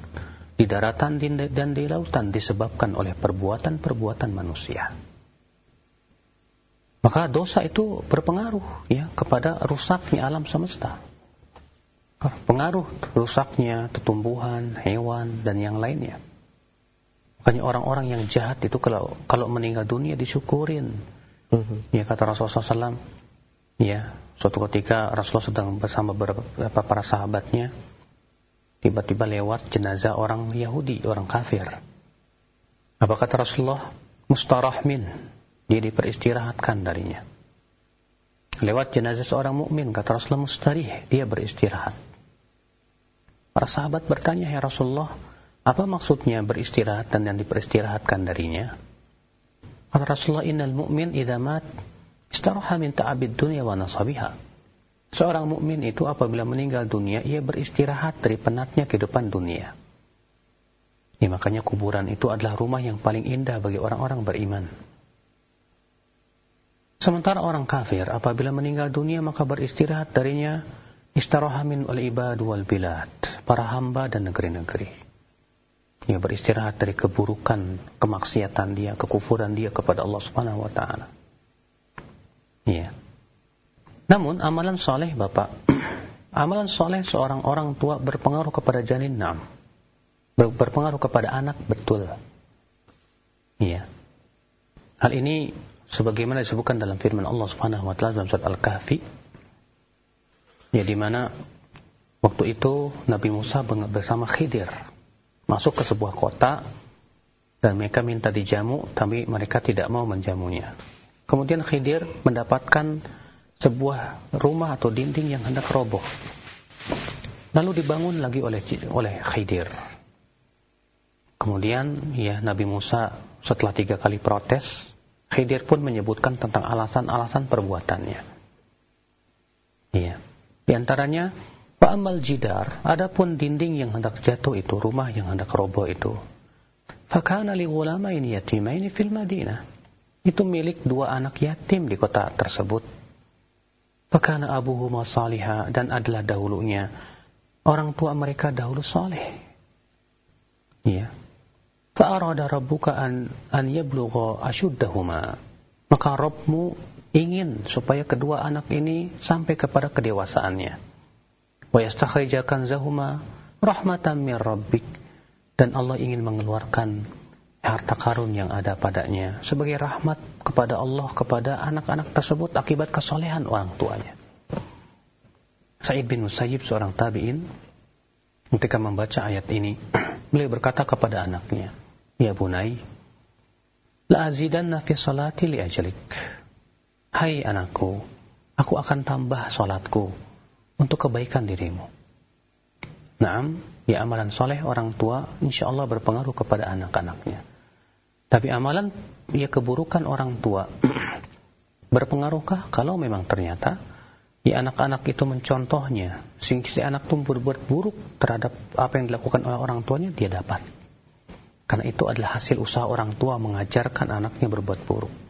di daratan dan di lautan disebabkan oleh perbuatan-perbuatan manusia. Maka dosa itu berpengaruh ya kepada rusaknya alam semesta. Pengaruh rusaknya tumbuhan, hewan dan yang lainnya. Makanya orang-orang yang jahat itu kalau kalau meninggal dunia disyukurin. Mhm. Ya kata Rasulullah SAW, ya suatu ketika Rasulullah sedang bersama beberapa para sahabatnya, tiba-tiba lewat jenazah orang Yahudi, orang kafir. Apa kata Rasulullah? Mustarahmin, dia diperistirahatkan darinya. Lewat jenazah seorang mukmin, kata Rasulullah mustarih, dia beristirahat. Para sahabat bertanya, ya Rasulullah, apa maksudnya beristirahat dan yang diperistirahatkan darinya? Kata Rasulullah, innal mu'min idza mat istaraha min ta'abid dunya wa nasabiha. Seorang mukmin itu apabila meninggal dunia, ia beristirahat dari penatnya kehidupan dunia. Ya, makanya kuburan itu adalah rumah yang paling indah bagi orang-orang beriman. Sementara orang kafir apabila meninggal dunia maka beristirahat darinya istirahat min wal ibad wal bilad, para hamba dan negeri-negeri. Ya beristirahat dari keburukan, kemaksiatan dia, kekufuran dia kepada Allah Subhanahu wa taala. Iya. Namun amalan soleh Bapak, amalan soleh seorang orang tua berpengaruh kepada janin nam. Ber- Berpengaruh kepada anak betul. Iya. Hal ini sebagaimana disebutkan dalam firman Allah Subhanahu wa taala dalam surat Al-Kahfi ya di mana waktu itu Nabi Musa bersama Khidir masuk ke sebuah kota dan mereka minta dijamu tapi mereka tidak mau menjamunya. Kemudian Khidir mendapatkan sebuah rumah atau dinding yang hendak roboh. Lalu dibangun lagi oleh oleh Khidir. Kemudian ya Nabi Musa setelah tiga kali protes, Khidir pun menyebutkan tentang alasan-alasan perbuatannya. Iya. Di antaranya Fa'amal jidar, adapun dinding yang hendak jatuh itu, rumah yang hendak roboh itu. Fakana li ghulamain yatimaini fil Madinah. Itu milik dua anak yatim di kota tersebut. Fakana abuhuma salihah dan adalah dahulunya orang tua mereka dahulu saleh. Iya. Fa'arada rabbuka an an yablugha ashuddahuma. Maka Rabbmu ingin supaya kedua anak ini sampai kepada kedewasaannya wa yastakhrijakan zahuma rahmatan min rabbik dan Allah ingin mengeluarkan harta karun yang ada padanya sebagai rahmat kepada Allah kepada anak-anak tersebut akibat kesolehan orang tuanya. Sa'id bin Musayyib seorang tabi'in ketika membaca ayat ini beliau berkata kepada anaknya, "Ya bunai, la azidanna fi salati li ajlik." Hai anakku, aku akan tambah salatku untuk kebaikan dirimu. Naam, ya amalan soleh orang tua insya Allah berpengaruh kepada anak-anaknya. Tapi amalan ya keburukan orang tua berpengaruhkah kalau memang ternyata ya anak-anak itu mencontohnya sehingga si anak itu berbuat buruk terhadap apa yang dilakukan oleh orang tuanya dia dapat. Karena itu adalah hasil usaha orang tua mengajarkan anaknya berbuat buruk.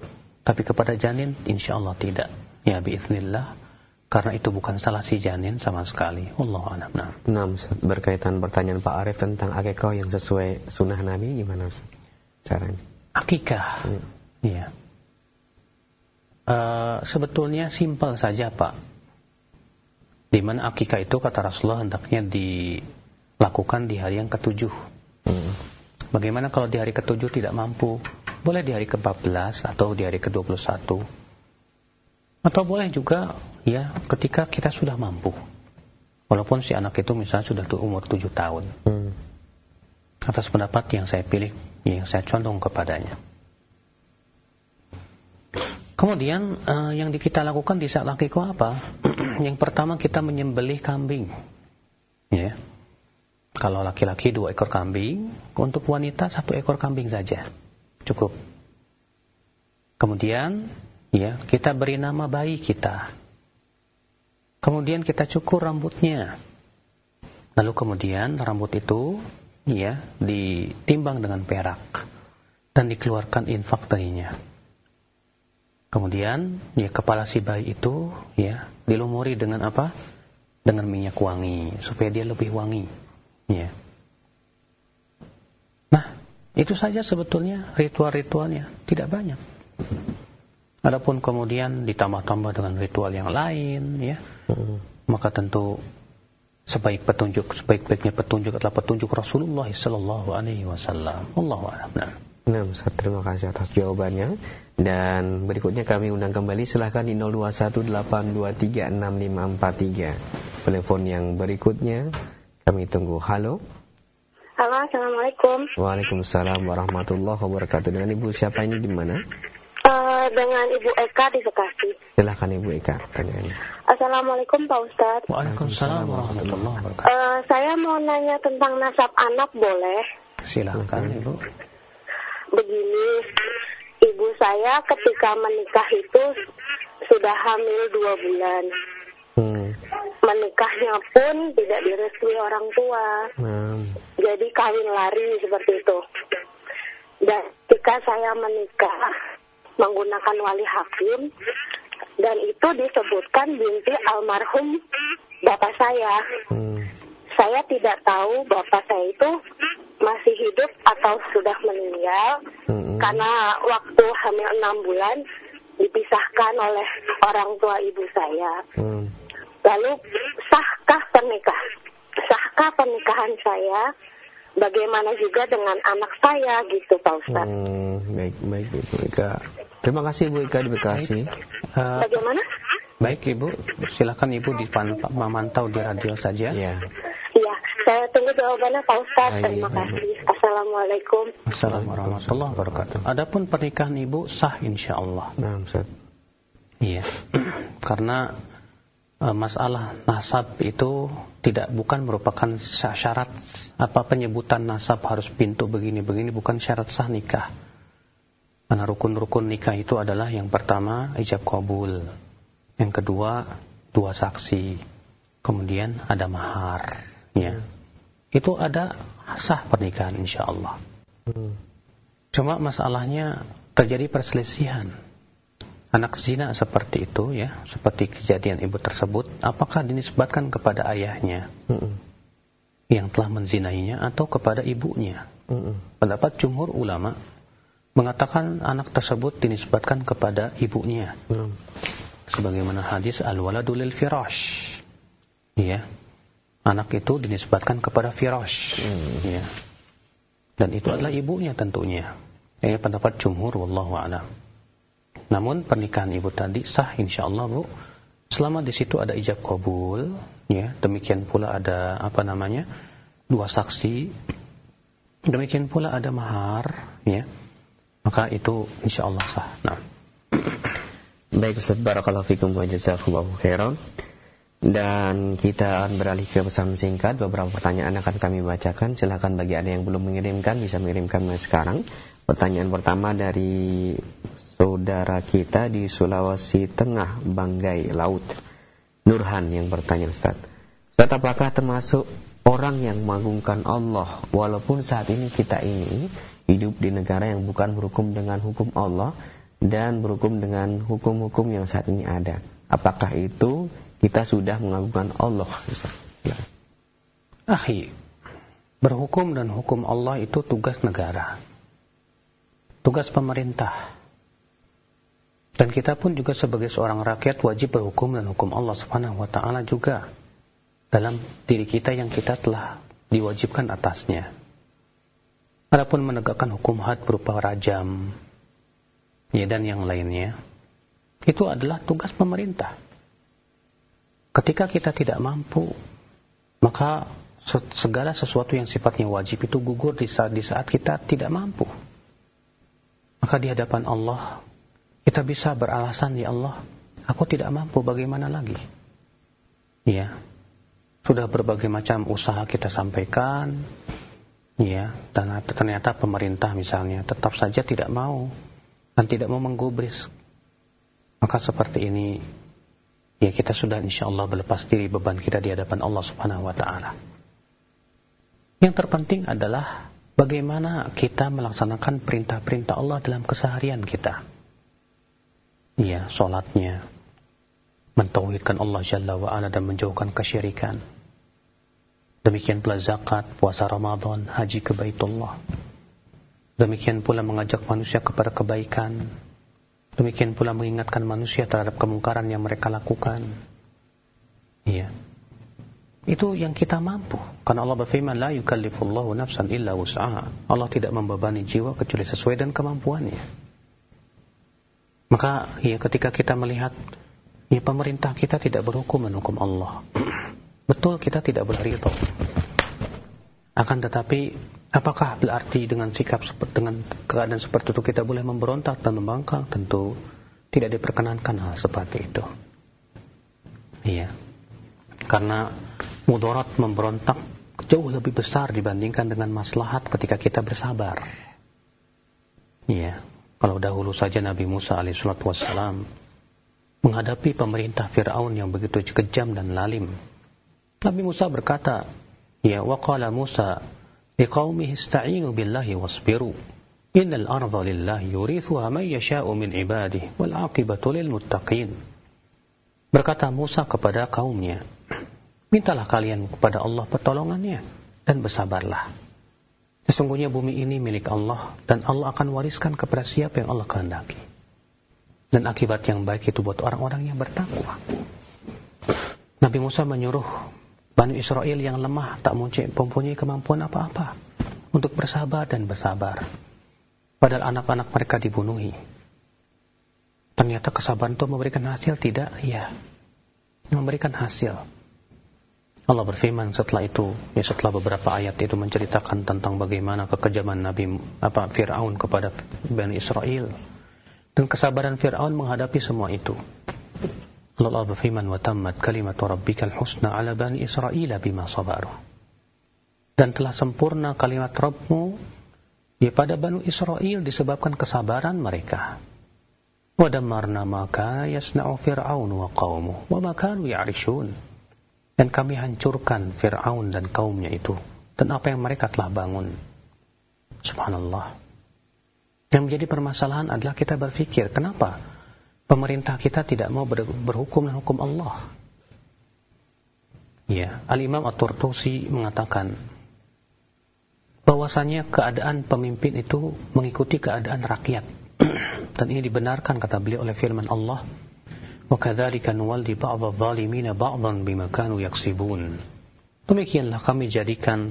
Tapi kepada janin insya Allah tidak. Ya biiznillah karena itu bukan salah si janin sama sekali. Allah a'lam. Nah. nah, berkaitan pertanyaan Pak Arif tentang akikah yang sesuai sunnah Nabi gimana Ustaz? caranya? Akikah. Iya. Ya. Uh, sebetulnya simpel saja Pak. Di mana akikah itu kata Rasulullah hendaknya dilakukan di hari yang ketujuh. Hmm. Bagaimana kalau di hari ketujuh tidak mampu? Boleh di hari ke-14 atau di hari ke-21. Atau boleh juga ya ketika kita sudah mampu. Walaupun si anak itu misalnya sudah umur 7 tahun. Hmm. Atas pendapat yang saya pilih yang saya condong kepadanya. Kemudian uh, yang kita lakukan di saat lakiku apa? yang pertama kita menyembelih kambing. Ya. Kalau laki-laki dua ekor kambing, untuk wanita satu ekor kambing saja. Cukup. Kemudian ya, kita beri nama bayi kita. Kemudian kita cukur rambutnya. Lalu kemudian rambut itu ya ditimbang dengan perak dan dikeluarkan infak darinya. Kemudian ya kepala si bayi itu ya dilumuri dengan apa? Dengan minyak wangi supaya dia lebih wangi. Ya. Nah, itu saja sebetulnya ritual-ritualnya, tidak banyak. Adapun kemudian ditambah-tambah dengan ritual yang lain ya. Hmm. Maka tentu sebaik petunjuk sebaik-baiknya petunjuk adalah petunjuk Rasulullah sallallahu alaihi wasallam. Allahu a'lam. Nah. Nah, Ustaz, terima kasih atas jawabannya. Dan berikutnya kami undang kembali silahkan di 0218236543. Telepon yang berikutnya kami tunggu. Halo. Halo, Assalamualaikum. Waalaikumsalam warahmatullahi wabarakatuh. Dengan Ibu siapa ini di mana? Uh, dengan Ibu Eka di Bekasi. Silahkan Ibu Eka, tanyaannya. Assalamualaikum Pak Ustadz. Waalaikumsalam warahmatullahi wabarakatuh. Uh, saya mau nanya tentang nasab anak, boleh? Silahkan Ibu. Begini, ibu saya ketika menikah itu sudah hamil dua bulan. Hmm. Menikahnya pun tidak direstui orang tua. Hmm. Jadi kawin lari seperti itu. Dan ketika saya menikah, menggunakan wali hakim dan itu disebutkan binti almarhum bapak saya. Hmm. Saya tidak tahu bapak saya itu masih hidup atau sudah meninggal hmm. karena waktu hamil enam bulan dipisahkan oleh orang tua ibu saya. Hmm. Lalu sahkah pernikah? Sahkah pernikahan saya? Bagaimana juga dengan anak saya gitu Pak Ustaz? Hmm, baik, baik Ibu Ika. Terima kasih Bu Ika di Bekasi. Uh, Bagaimana? Baik Ibu, silakan Ibu memantau di radio saja. Iya. Iya, saya tunggu jawabannya Pak Ustaz. Terima kasih. Assalamualaikum. Assalamualaikum warahmatullahi wabarakatuh. Adapun pernikahan Ibu sah insya Allah. Nah, Ustaz. Iya, karena masalah nasab itu tidak bukan merupakan syarat apa penyebutan nasab harus pintu begini-begini bukan syarat sah nikah. Karena rukun-rukun nikah itu adalah yang pertama ijab kabul, yang kedua dua saksi, kemudian ada mahar, ya. Itu ada sah pernikahan insya Allah. Hmm. Cuma masalahnya terjadi perselisihan. Anak zina seperti itu ya, seperti kejadian ibu tersebut, apakah dinisbatkan kepada ayahnya hmm. yang telah menzinainya atau kepada ibunya? Hmm. Pendapat jumhur ulama mengatakan anak tersebut dinisbatkan kepada ibunya. Hmm. Sebagaimana hadis al-waladu lil firash. Ya. Anak itu dinisbatkan kepada firash. Hmm. Ya. Dan itu adalah ibunya tentunya. Ini pendapat jumhur wallahu a'lam. Namun pernikahan ibu tadi sah insyaallah Bu. Selama di situ ada ijab kabul, ya, demikian pula ada apa namanya? dua saksi. Demikian pula ada mahar, ya. Maka itu insyaallah sah. Nah. Baik Ustaz Barakallahu Fikum wa Jazakallahu Khairan Dan kita akan beralih ke pesan singkat Beberapa pertanyaan akan kami bacakan Silahkan bagi Anda yang belum mengirimkan Bisa mengirimkan sekarang Pertanyaan pertama dari saudara kita di Sulawesi Tengah Banggai Laut Nurhan yang bertanya Ustaz Ustaz apakah termasuk orang yang mengagungkan Allah Walaupun saat ini kita ini Hidup di negara yang bukan berhukum dengan hukum Allah dan berhukum dengan hukum-hukum yang saat ini ada. Apakah itu kita sudah mengagungkan Allah? Ya. Akhi, berhukum dan hukum Allah itu tugas negara. Tugas pemerintah. Dan kita pun juga sebagai seorang rakyat wajib berhukum dan hukum Allah Subhanahu wa taala juga dalam diri kita yang kita telah diwajibkan atasnya. Adapun menegakkan hukum had berupa rajam, ya dan yang lainnya itu adalah tugas pemerintah. Ketika kita tidak mampu, maka segala sesuatu yang sifatnya wajib itu gugur di saat di saat kita tidak mampu. Maka di hadapan Allah kita bisa beralasan ya Allah, aku tidak mampu bagaimana lagi? Ya. Sudah berbagai macam usaha kita sampaikan, ya, dan ternyata pemerintah misalnya tetap saja tidak mau dan tidak mau menggubris, maka seperti ini ya kita sudah insya Allah berlepas diri beban kita di hadapan Allah Subhanahu wa taala. Yang terpenting adalah bagaimana kita melaksanakan perintah-perintah Allah dalam keseharian kita. Ya, salatnya mentauhidkan Allah Jalla wa ala dan menjauhkan kesyirikan. Demikian pula zakat, puasa Ramadan, haji ke Baitullah. Demikian pula mengajak manusia kepada kebaikan. Demikian pula mengingatkan manusia terhadap kemungkaran yang mereka lakukan. Iya. Itu yang kita mampu. Karena Allah berfirman, La yukallifullahu nafsan illa wus'aha. Allah tidak membebani jiwa kecuali sesuai dengan kemampuannya. Maka ya ketika kita melihat ya pemerintah kita tidak berhukum menghukum Allah. Betul kita tidak boleh Akan tetapi Apakah berarti dengan sikap dengan keadaan seperti itu kita boleh memberontak dan membangkang? Tentu tidak diperkenankan hal seperti itu. Iya. Karena mudarat memberontak jauh lebih besar dibandingkan dengan maslahat ketika kita bersabar. Iya. Kalau dahulu saja Nabi Musa alaihissalatu wassalam menghadapi pemerintah Fir'aun yang begitu kejam dan lalim. Nabi Musa berkata, Ya waqala Musa, liqawmihi ista'inu billahi wasbiru. Innal arda lillahi yurithuha man yasha'u min ibadih wal aqibatu lil muttaqin. Berkata Musa kepada kaumnya, Mintalah kalian kepada Allah pertolongannya dan bersabarlah Sesungguhnya bumi ini milik Allah dan Allah akan wariskan kepada siapa yang Allah kehendaki. Dan akibat yang baik itu buat orang-orang yang bertakwa. Nabi Musa menyuruh Bani Israel yang lemah tak mempunyai kemampuan apa-apa untuk bersabar dan bersabar. Padahal anak-anak mereka dibunuhi. Ternyata kesabaran itu memberikan hasil tidak? Ya. Memberikan hasil. Allah berfirman setelah itu, ya setelah beberapa ayat itu menceritakan tentang bagaimana kekejaman Nabi apa Firaun kepada Bani Israel dan kesabaran Firaun menghadapi semua itu. Allah berfirman wa tammat kalimatu rabbikal husna ala bani Israel bima sabaru. Dan telah sempurna kalimat Rabbmu ya pada Bani Israel disebabkan kesabaran mereka. Wa dammarna ma kana yasna'u fir'aun wa qaumu wa ma kanu ya'rishun. Dan kami hancurkan Fir'aun dan kaumnya itu dan apa yang mereka telah bangun. Subhanallah. Yang menjadi permasalahan adalah kita berpikir, kenapa pemerintah kita tidak mau berhukum dengan hukum Allah. Ya, Al-Imam At-Turtusi mengatakan bahwasanya keadaan pemimpin itu mengikuti keadaan rakyat. Dan ini dibenarkan kata beliau oleh firman Allah, "Wa kadzalika nuwalli ba'dadh dhalimina ba'dhan bima kanu yaksibun." Demikianlah kami jadikan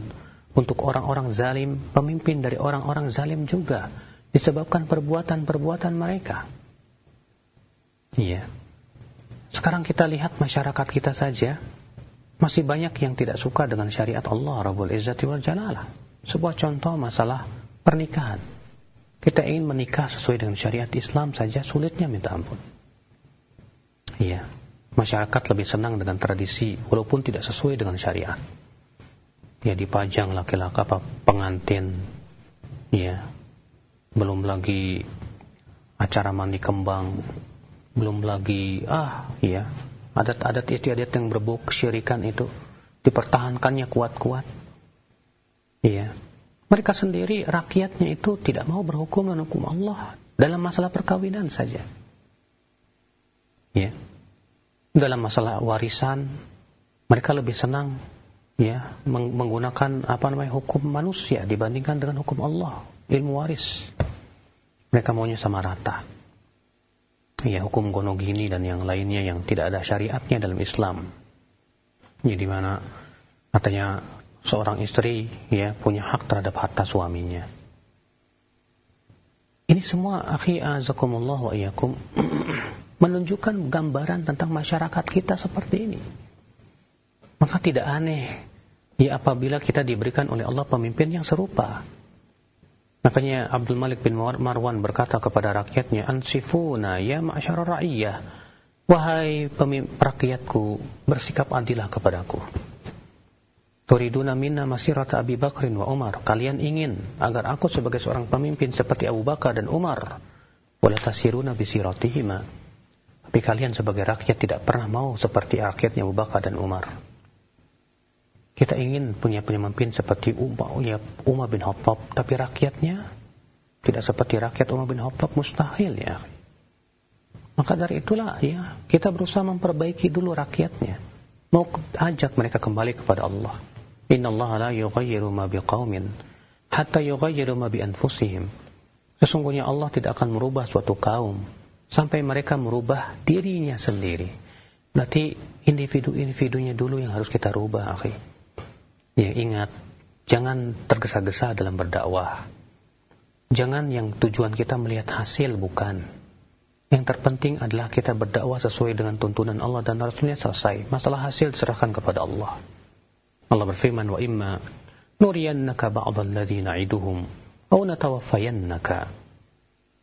untuk orang-orang zalim pemimpin dari orang-orang zalim juga disebabkan perbuatan-perbuatan mereka. Iya. Sekarang kita lihat masyarakat kita saja masih banyak yang tidak suka dengan syariat Allah Rabbul Izzati wal Jalalah. Sebuah contoh masalah pernikahan. Kita ingin menikah sesuai dengan syariat Islam saja sulitnya minta ampun. Iya. Masyarakat lebih senang dengan tradisi walaupun tidak sesuai dengan syariat. Ya dipajang laki-laki apa pengantin. Ya. Belum lagi acara mandi kembang belum lagi ah ya adat-adat istiadat yang berbau kesyirikan itu dipertahankannya kuat-kuat iya mereka sendiri rakyatnya itu tidak mau berhukum dengan hukum Allah dalam masalah perkawinan saja ya dalam masalah warisan mereka lebih senang ya menggunakan apa namanya hukum manusia dibandingkan dengan hukum Allah ilmu waris mereka maunya sama rata ya hukum gonogini dan yang lainnya yang tidak ada syariatnya dalam Islam. Jadi mana katanya seorang istri ya punya hak terhadap harta suaminya. Ini semua akhi azakumullah wa iyyakum menunjukkan gambaran tentang masyarakat kita seperti ini. Maka tidak aneh ya apabila kita diberikan oleh Allah pemimpin yang serupa. Makanya Abdul Malik bin Marwan berkata kepada rakyatnya, Ansifuna ya ma'asyara ra'iyah. Wahai rakyatku, bersikap adilah kepadaku. Turiduna minna masirata Abi Bakrin wa Umar. Kalian ingin agar aku sebagai seorang pemimpin seperti Abu Bakar dan Umar. Wala tasiruna bisiratihima. Tapi kalian sebagai rakyat tidak pernah mau seperti rakyatnya Abu Bakar dan Umar. Kita ingin punya pemimpin seperti Umar, ya, bin Khattab, tapi rakyatnya tidak seperti rakyat Umar bin Khattab mustahil ya. Maka dari itulah ya kita berusaha memperbaiki dulu rakyatnya. Mau ajak mereka kembali kepada Allah. Inna Allah la yughayyiru ma biqaumin hatta yughayyiru ma bi anfusihim. Sesungguhnya Allah tidak akan merubah suatu kaum sampai mereka merubah dirinya sendiri. Berarti individu-individunya dulu yang harus kita rubah, akhi. Ya ingat, jangan tergesa-gesa dalam berdakwah. Jangan yang tujuan kita melihat hasil, bukan. Yang terpenting adalah kita berdakwah sesuai dengan tuntunan Allah dan Rasulnya selesai. Masalah hasil diserahkan kepada Allah. Allah berfirman, wa imma nuriyannaka ba'dal ladhi na'iduhum, au natawaffayannaka.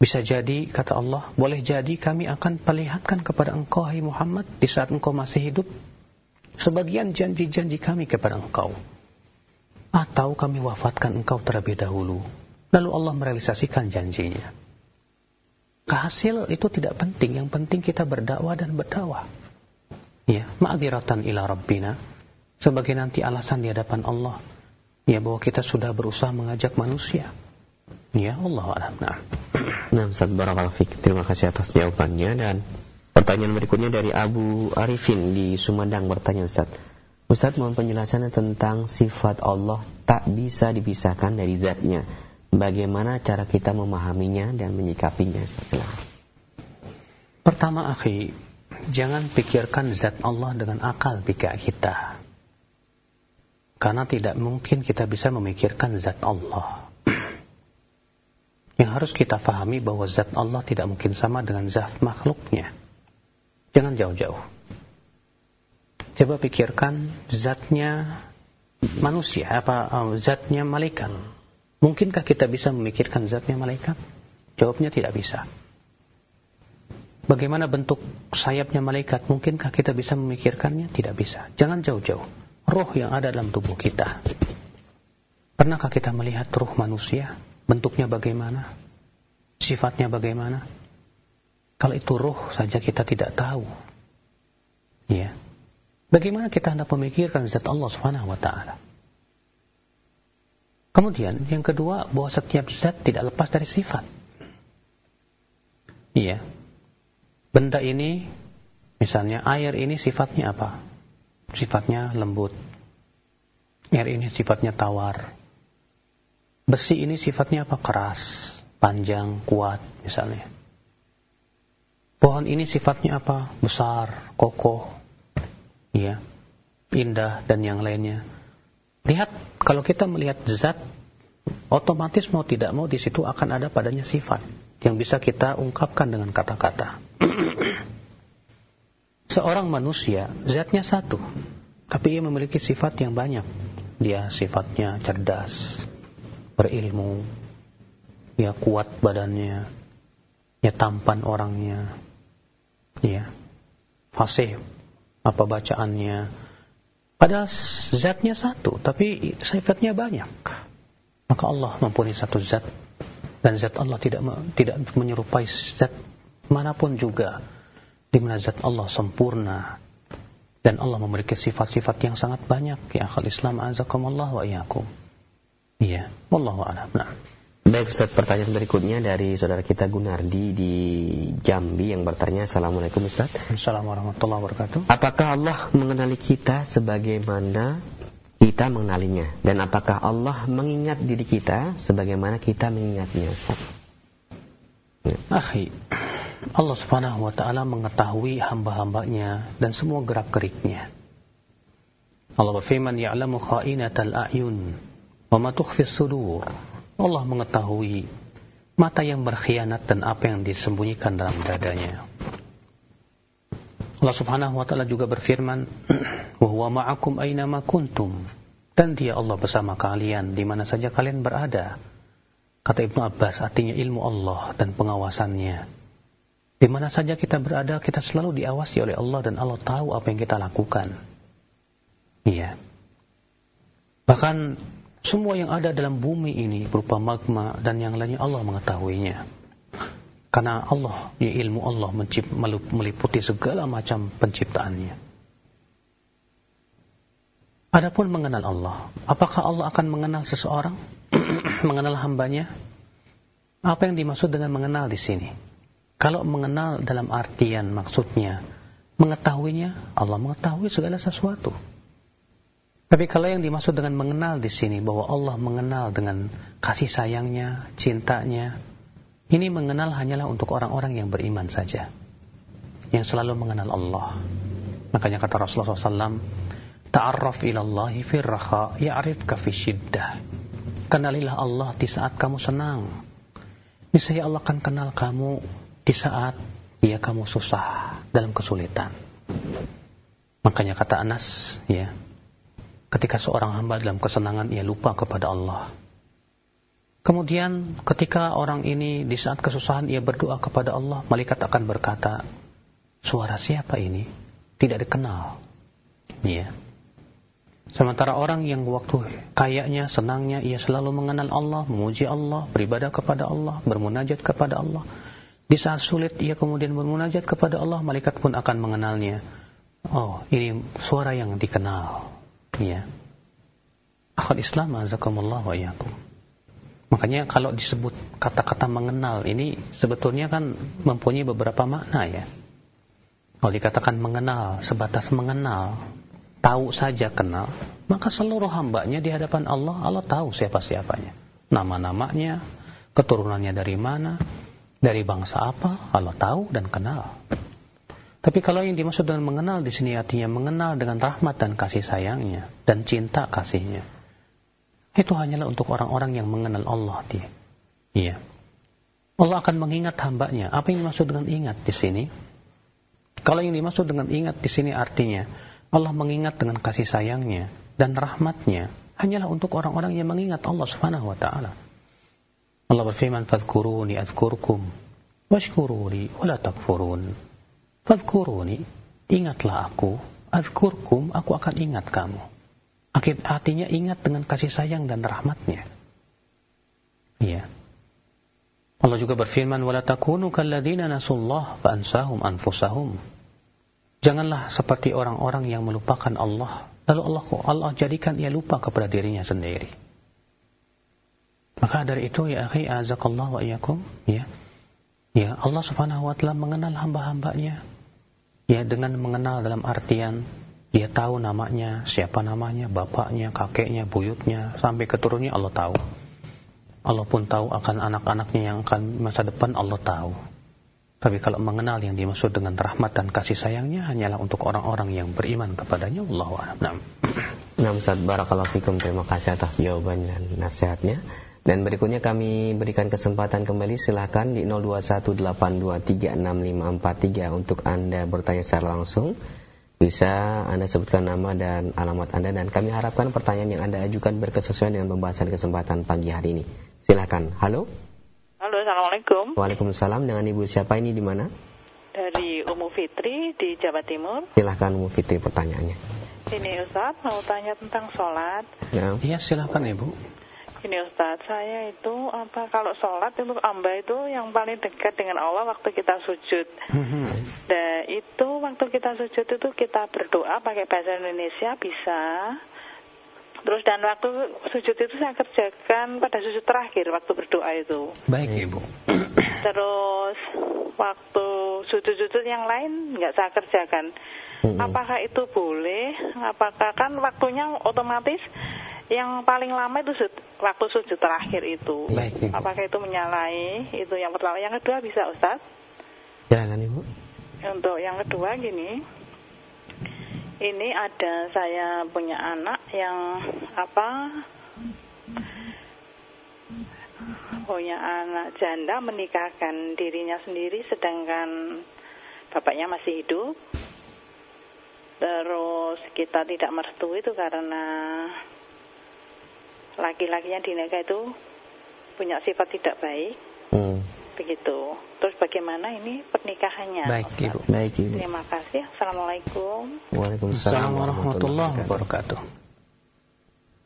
Bisa jadi, kata Allah, boleh jadi kami akan perlihatkan kepada engkau, hai Muhammad, di saat engkau masih hidup, sebagian janji-janji kami kepada engkau atau kami wafatkan engkau terlebih dahulu. Lalu Allah merealisasikan janjinya. Kehasil itu tidak penting, yang penting kita berdakwah dan berdakwah. Ya, ma'adziratan ila rabbina. Sebagai nanti alasan di hadapan Allah. Ya, bahwa kita sudah berusaha mengajak manusia. Ya, Allah alam. Nah, nah Ustaz Terima kasih atas jawabannya dan pertanyaan berikutnya dari Abu Arifin di Sumedang bertanya Ustaz. Ustaz mohon penjelasannya tentang sifat Allah tak bisa dipisahkan dari zatnya. Bagaimana cara kita memahaminya dan menyikapinya? Pertama, akhi, jangan pikirkan zat Allah dengan akal pikir kita. Karena tidak mungkin kita bisa memikirkan zat Allah. Yang harus kita fahami bahwa zat Allah tidak mungkin sama dengan zat makhluknya. Jangan jauh-jauh. Coba pikirkan zatnya manusia, apa uh, zatnya malaikat. Mungkinkah kita bisa memikirkan zatnya malaikat? Jawabnya tidak bisa. Bagaimana bentuk sayapnya malaikat? Mungkinkah kita bisa memikirkannya? Tidak bisa. Jangan jauh-jauh. Roh yang ada dalam tubuh kita. Pernahkah kita melihat roh manusia? Bentuknya bagaimana? Sifatnya bagaimana? Kalau itu roh saja kita tidak tahu. Ya. Bagaimana kita hendak memikirkan zat Allah Subhanahu wa taala? Kemudian yang kedua bahwa setiap zat tidak lepas dari sifat. Iya. Benda ini misalnya air ini sifatnya apa? Sifatnya lembut. Air ini sifatnya tawar. Besi ini sifatnya apa? Keras, panjang, kuat misalnya. Pohon ini sifatnya apa? Besar, kokoh, ya, indah dan yang lainnya. Lihat kalau kita melihat zat otomatis mau tidak mau di situ akan ada padanya sifat yang bisa kita ungkapkan dengan kata-kata. Seorang manusia zatnya satu, tapi ia memiliki sifat yang banyak. Dia sifatnya cerdas, berilmu, ya kuat badannya, ya tampan orangnya, ya fasih apa bacaannya. Padahal zatnya satu, tapi sifatnya banyak. Maka Allah mempunyai satu zat. Dan zat Allah tidak tidak menyerupai zat mana pun juga. Di mana zat Allah sempurna. Dan Allah memiliki sifat-sifat yang sangat banyak. Ya akhal Islam azakumullah wa iyyakum. Iya, wallahu a'lam. Nah. Baik Ustaz, pertanyaan berikutnya dari saudara kita Gunardi di Jambi yang bertanya Assalamualaikum Ustaz. Assalamualaikum warahmatullahi wabarakatuh. Apakah Allah mengenali kita sebagaimana kita mengenalinya? Dan apakah Allah mengingat diri kita sebagaimana kita mengingatnya Ustaz? Ya. Akhi Allah subhanahu wa ta'ala mengetahui hamba-hambanya dan semua gerak-geriknya. Allah berfirman Ya'lamu kha'inatal a'yun Wa ma sudur Allah mengetahui mata yang berkhianat dan apa yang disembunyikan dalam dadanya. Allah Subhanahu wa taala juga berfirman, "Wa huwa ma'akum aina ma kuntum." Dan dia Allah bersama kalian di mana saja kalian berada. Kata Ibnu Abbas, artinya ilmu Allah dan pengawasannya. Di mana saja kita berada, kita selalu diawasi oleh Allah dan Allah tahu apa yang kita lakukan. Iya. Bahkan semua yang ada dalam bumi ini berupa magma dan yang lainnya Allah mengetahuinya. Karena Allah, ya ilmu Allah meliputi segala macam penciptaannya. Adapun mengenal Allah, apakah Allah akan mengenal seseorang? mengenal hambanya? Apa yang dimaksud dengan mengenal di sini? Kalau mengenal dalam artian maksudnya, mengetahuinya, Allah mengetahui segala sesuatu. Tapi kalau yang dimaksud dengan mengenal di sini bahwa Allah mengenal dengan kasih sayangnya, cintanya, ini mengenal hanyalah untuk orang-orang yang beriman saja. Yang selalu mengenal Allah. Makanya kata Rasulullah SAW, Ta'arraf ilallahi firraha ya'rifka fi syiddah. Kenalilah Allah di saat kamu senang. Niscaya Allah akan kenal kamu di saat ya kamu susah dalam kesulitan. Makanya kata Anas, ya, ketika seorang hamba dalam kesenangan ia lupa kepada Allah. Kemudian ketika orang ini di saat kesusahan ia berdoa kepada Allah, malaikat akan berkata, suara siapa ini? Tidak dikenal. Ya. Sementara orang yang waktu kayaknya, senangnya, ia selalu mengenal Allah, memuji Allah, beribadah kepada Allah, bermunajat kepada Allah. Di saat sulit, ia kemudian bermunajat kepada Allah, malaikat pun akan mengenalnya. Oh, ini suara yang dikenal. Ya. Akhul Islam azakumullah wa yakum. Makanya kalau disebut kata-kata mengenal ini sebetulnya kan mempunyai beberapa makna ya. Kalau dikatakan mengenal, sebatas mengenal, tahu saja kenal, maka seluruh hambanya di hadapan Allah, Allah tahu siapa-siapanya. Nama-namanya, keturunannya dari mana, dari bangsa apa, Allah tahu dan kenal. Tapi kalau yang dimaksud dengan mengenal di sini artinya mengenal dengan rahmat dan kasih sayangnya dan cinta kasihnya. Itu hanyalah untuk orang-orang yang mengenal Allah dia. Iya. Allah akan mengingat hambanya. Apa yang dimaksud dengan ingat di sini? Kalau yang dimaksud dengan ingat di sini artinya Allah mengingat dengan kasih sayangnya dan rahmatnya hanyalah untuk orang-orang yang mengingat Allah Subhanahu wa taala. Allah berfirman, "Fadhkuruni adzkurkum washkuruni wa la takfurun." Fadkuruni, ingatlah aku, adkurkum, aku akan ingat kamu. Akhir artinya ingat dengan kasih sayang dan rahmatnya. Ya. Allah juga berfirman, "Wala takunu kalladzina nasullah fa ansahum anfusahum." Janganlah seperti orang-orang yang melupakan Allah, lalu Allah Allah jadikan ia lupa kepada dirinya sendiri. Maka dari itu ya akhi azakallah wa iyyakum, ya. Ya, Allah Subhanahu wa taala mengenal hamba-hambanya Ya, dengan mengenal dalam artian dia tahu namanya, siapa namanya, bapaknya, kakeknya, buyutnya, sampai keturunnya Allah tahu. Allah pun tahu akan anak-anaknya yang akan masa depan Allah tahu. Tapi kalau mengenal yang dimaksud dengan rahmat dan kasih sayangnya hanyalah untuk orang-orang yang beriman kepadanya Allah. Nah, Ustaz Barakallahu Fikum terima kasih atas jawaban dan nasihatnya. Dan berikutnya kami berikan kesempatan kembali silahkan di 0218236543 untuk Anda bertanya secara langsung. Bisa Anda sebutkan nama dan alamat Anda dan kami harapkan pertanyaan yang Anda ajukan berkesesuaian dengan pembahasan kesempatan pagi hari ini. Silahkan. Halo. Halo, Assalamualaikum. Waalaikumsalam. Dengan Ibu siapa ini di mana? Dari Umu Fitri di Jawa Timur. Silahkan Umu Fitri pertanyaannya. Ini Ustaz, mau tanya tentang sholat. Ya. Iya, silahkan Ibu. Ini Ustaz, saya itu apa kalau sholat itu amba itu yang paling dekat dengan Allah waktu kita sujud. Dan itu waktu kita sujud itu kita berdoa pakai bahasa Indonesia bisa. Terus dan waktu sujud itu saya kerjakan pada sujud terakhir waktu berdoa itu. Baik Ibu. Terus waktu sujud-sujud yang lain nggak saya kerjakan. Apakah itu boleh? Apakah kan waktunya otomatis yang paling lama itu sud, waktu sujud terakhir itu. Baik, Ibu. Apakah itu menyalahi? Itu yang pertama. Yang kedua bisa Ustaz? Silakan Ibu. Untuk yang kedua gini. Ini ada saya punya anak yang apa? Punya anak janda menikahkan dirinya sendiri sedangkan bapaknya masih hidup. Terus kita tidak merestui itu karena laki-lakinya dinikah itu punya sifat tidak baik. Hmm. Begitu. Terus bagaimana ini pernikahannya? Baik Ibu. Baik Ibu. Terima kasih. Assalamualaikum. Waalaikumsalam warahmatullahi wabarakatuh.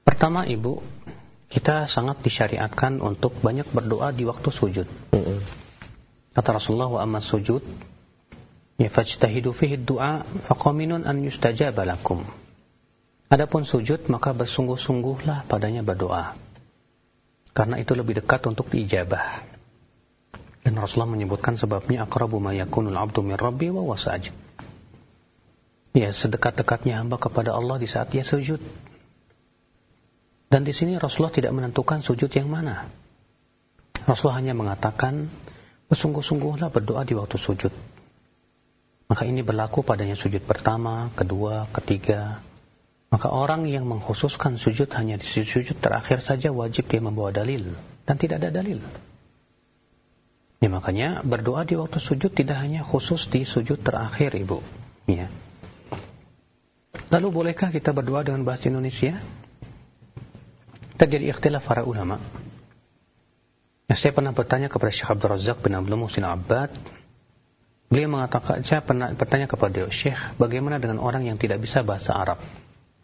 Pertama Ibu, kita sangat disyariatkan untuk banyak berdoa di waktu sujud. Mm-mm. Kata Rasulullah wa amma sujud ya fajtahidu fihi du'a faqaminun an yustajaba lakum. Adapun sujud maka bersungguh-sungguhlah padanya berdoa. Karena itu lebih dekat untuk diijabah. Dan Rasulullah menyebutkan sebabnya aqrabu ma yakunul 'abdu min rabbi wa huwa sajid. Ya, sedekat-dekatnya hamba kepada Allah di saat dia sujud. Dan di sini Rasulullah tidak menentukan sujud yang mana. Rasulullah hanya mengatakan, bersungguh-sungguhlah berdoa di waktu sujud. Maka ini berlaku padanya sujud pertama, kedua, ketiga. Maka orang yang mengkhususkan sujud hanya di sujud terakhir saja wajib dia membawa dalil. Dan tidak ada dalil. Ya, makanya berdoa di waktu sujud tidak hanya khusus di sujud terakhir, Ibu. Ya. Lalu bolehkah kita berdoa dengan bahasa Indonesia? Terjadi ikhtilaf para ulama. Ya, saya pernah bertanya kepada Syekh Abdul Razak bin Abdul Muhsin Abbad. Beliau mengatakan, saya pernah bertanya kepada Syekh, bagaimana dengan orang yang tidak bisa bahasa Arab?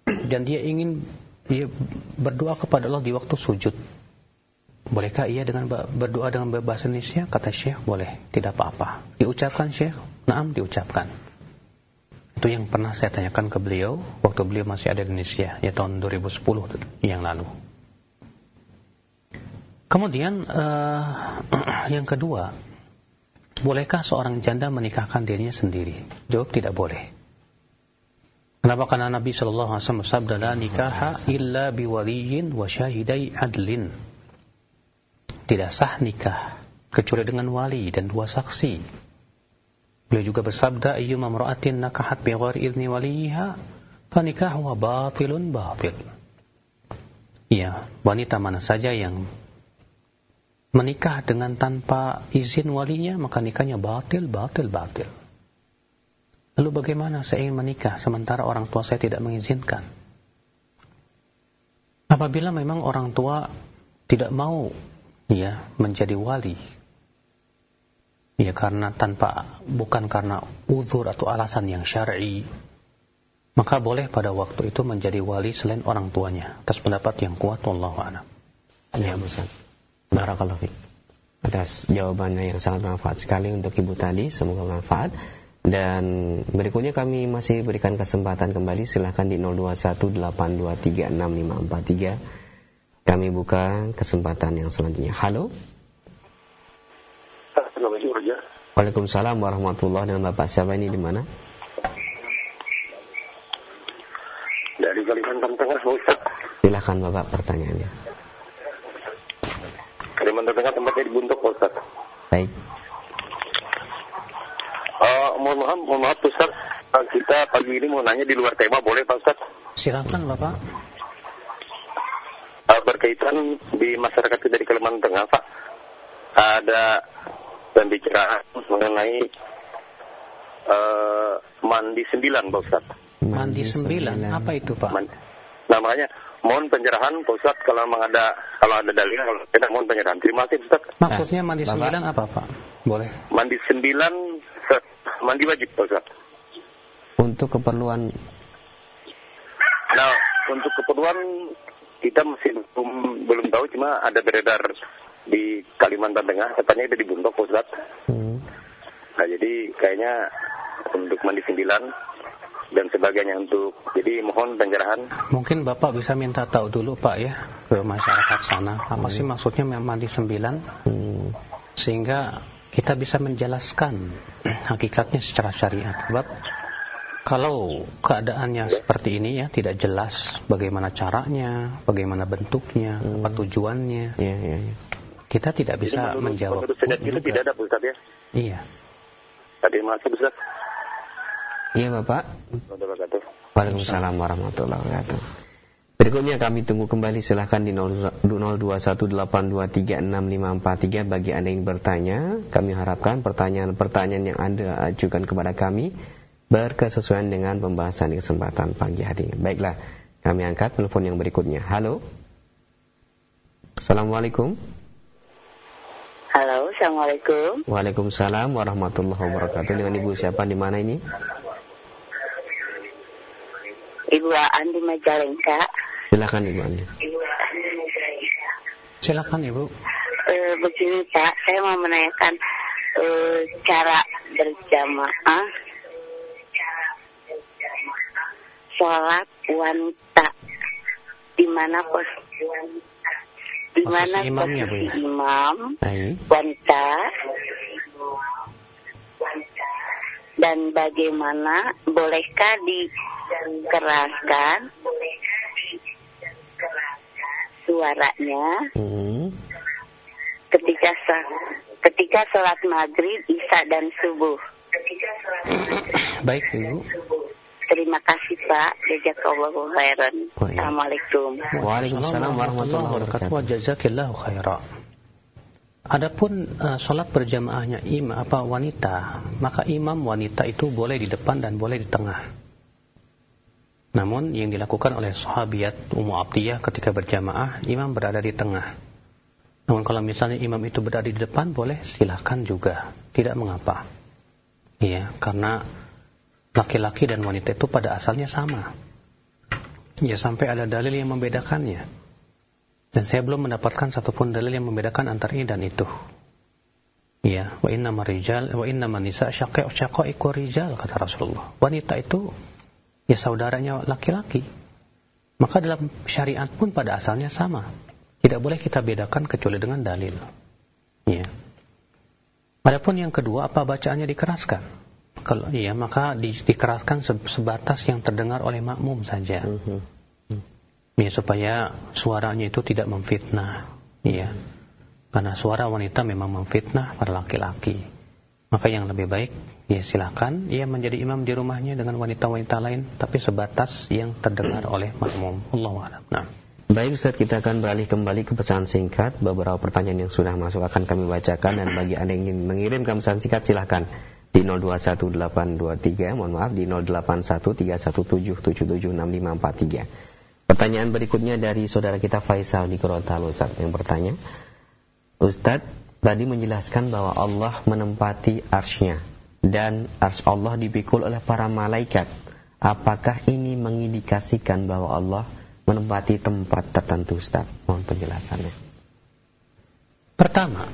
Dan dia ingin dia berdoa kepada Allah di waktu sujud. Bolehkah ia dengan berdoa dengan bahasa Indonesia? Kata Syekh, boleh. Tidak apa-apa. Diucapkan Syekh? Naam, diucapkan. Itu yang pernah saya tanyakan ke beliau waktu beliau masih ada di Indonesia, ya tahun 2010 yang lalu. Kemudian uh, yang kedua, bolehkah seorang janda menikahkan dirinya sendiri? Jawab tidak boleh. Kenapa? Karena Nabi Shallallahu Alaihi Wasallam bersabda, "La nikaha illa biwaliyin wa syahidai adlin." Tidak sah nikah kecuali dengan wali dan dua saksi. Beliau juga bersabda, "Ayyuma imra'atin nakahat bi idzni waliha, fa nikahuha batilun batil." Ya, wanita mana saja yang menikah dengan tanpa izin walinya, maka nikahnya batil, batil, batil. Lalu bagaimana saya ingin menikah sementara orang tua saya tidak mengizinkan? Apabila memang orang tua tidak mau ya menjadi wali ya karena tanpa bukan karena uzur atau alasan yang syar'i maka boleh pada waktu itu menjadi wali selain orang tuanya atas pendapat yang kuat a'lam. Ya, Ustaz. Barakallahu. Atas jawabannya yang sangat bermanfaat sekali untuk Ibu tadi, semoga bermanfaat. Dan berikutnya kami masih berikan kesempatan kembali. Silahkan di 0218236543 Kami buka kesempatan yang selanjutnya. Halo? Waalaikumsalam warahmatullahi dengan Bapak siapa ini di mana? Dari Kalimantan Tengah Ustaz. Silahkan Bapak pertanyaannya. Kalimantan Tengah tempatnya di Buntuk Ustaz. Baik Uh, mohon maaf, mohon maaf Ustaz. Kita pagi ini mau nanya di luar tema, boleh Pak Ustaz? Silakan Bapak. Uh, berkaitan kaitan di masyarakat kita di Kalimantan Tengah, Pak, ada pembicaraan mengenai uh, mandi sembilan, Pak Ustaz. Mandi sembilan, apa itu Pak? Man, namanya mohon penyerahan Pak Ustaz kalau memang ada kalau ada dalil kalau tidak mohon penyerahan. Terima kasih Ustaz. Maksudnya mandi nah, sembilan apa Pak? Boleh. Mandi sembilan mandi wajib Pak Ustaz. Untuk keperluan Nah, untuk keperluan kita masih belum belum tahu cuma ada beredar di Kalimantan Tengah katanya itu di Bundok Ustaz. Hmm. Nah, jadi kayaknya untuk mandi sembilan dan sebagainya untuk jadi mohon pencerahan. Mungkin Bapak bisa minta tahu dulu Pak ya ke masyarakat sana apa hmm. sih maksudnya mandi sembilan hmm. sehingga kita bisa menjelaskan hakikatnya secara syariat. Sebab kalau keadaannya seperti ini ya tidak jelas bagaimana caranya, bagaimana bentuknya, hmm. apa tujuannya. Ya, ya, ya. Kita tidak bisa menurut, menjawab. Menurut kita tidak ada Ustaz ya. Iya. Tadi masuk Ustaz. Iya Bapak. Waalaikumsalam warahmatullahi wabarakatuh. Berikutnya kami tunggu kembali silahkan di 0218236543 bagi Anda yang bertanya. Kami harapkan pertanyaan-pertanyaan yang Anda ajukan kepada kami berkesesuaian dengan pembahasan di kesempatan pagi hari ini. Baiklah, kami angkat telepon yang berikutnya. Halo. Assalamualaikum. Halo, Assalamualaikum. Waalaikumsalam warahmatullahi wabarakatuh. Dengan Ibu siapa di mana ini? Ibu Aan di Majalengka. Silakan Ibu Andi. Silakan Ibu. E, begini Pak, saya mau menanyakan e, cara berjamaah sholat wanita di mana pos di mana posisi imam wanita dan bagaimana bolehkah dikeraskan suaranya hmm. ketika ketika sholat maghrib, isya dan subuh. Baik ibu. Terima kasih Pak. Jazakallahu khairan. Assalamualaikum. Waalaikumsalam warahmatullahi wabarakatuh. Jazakillahu khairan. Adapun uh, sholat berjamaahnya imam apa wanita, maka imam wanita itu boleh di depan dan boleh di tengah. Namun yang dilakukan oleh sahabiat Ummu Abdiyah ketika berjamaah, imam berada di tengah. Namun kalau misalnya imam itu berada di depan, boleh silakan juga, tidak mengapa. Iya, karena laki-laki dan wanita itu pada asalnya sama. Ya sampai ada dalil yang membedakannya. Dan saya belum mendapatkan satupun dalil yang membedakan antara ini dan itu. Ya, wa inna marijal wa inna manisa syaqqa syaqaiqu rijal kata Rasulullah. Wanita itu ya saudaranya laki-laki. Maka dalam syariat pun pada asalnya sama. Tidak boleh kita bedakan kecuali dengan dalil. Ya. Adapun yang kedua, apa bacaannya dikeraskan? Kalau iya, maka di, dikeraskan sebatas yang terdengar oleh makmum saja. Uh -huh ya, supaya suaranya itu tidak memfitnah ya karena suara wanita memang memfitnah para laki-laki maka yang lebih baik ya silakan. Ia menjadi imam di rumahnya dengan wanita-wanita lain tapi sebatas yang terdengar oleh makmum. Allah nah. Baik Ustaz, kita akan beralih kembali ke pesan singkat. Beberapa pertanyaan yang sudah masuk akan kami bacakan. Dan bagi Anda yang ingin mengirimkan pesan singkat silahkan di 021823, mohon maaf di 081317776543. Pertanyaan berikutnya dari saudara kita Faisal di Gorontalo Ustaz yang bertanya Ustaz tadi menjelaskan bahwa Allah menempati arsnya dan ars Allah dipikul oleh para malaikat. Apakah ini mengindikasikan bahwa Allah menempati tempat tertentu Ustaz? Mohon penjelasannya. Pertama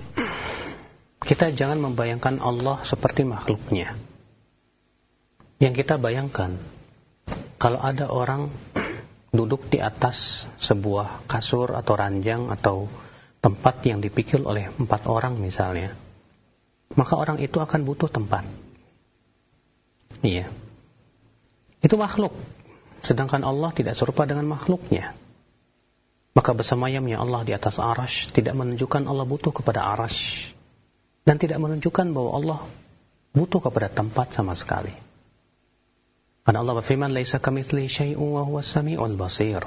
kita jangan membayangkan Allah seperti makhluknya. Yang kita bayangkan kalau ada orang duduk di atas sebuah kasur atau ranjang atau tempat yang dipikul oleh empat orang misalnya, maka orang itu akan butuh tempat. Iya. Itu makhluk. Sedangkan Allah tidak serupa dengan makhluknya. Maka bersemayamnya Allah di atas arash tidak menunjukkan Allah butuh kepada arash. Dan tidak menunjukkan bahwa Allah butuh kepada tempat sama sekali. Karena Allah berfirman, "Laisa kamitsli syai'un wa huwas samiul basir."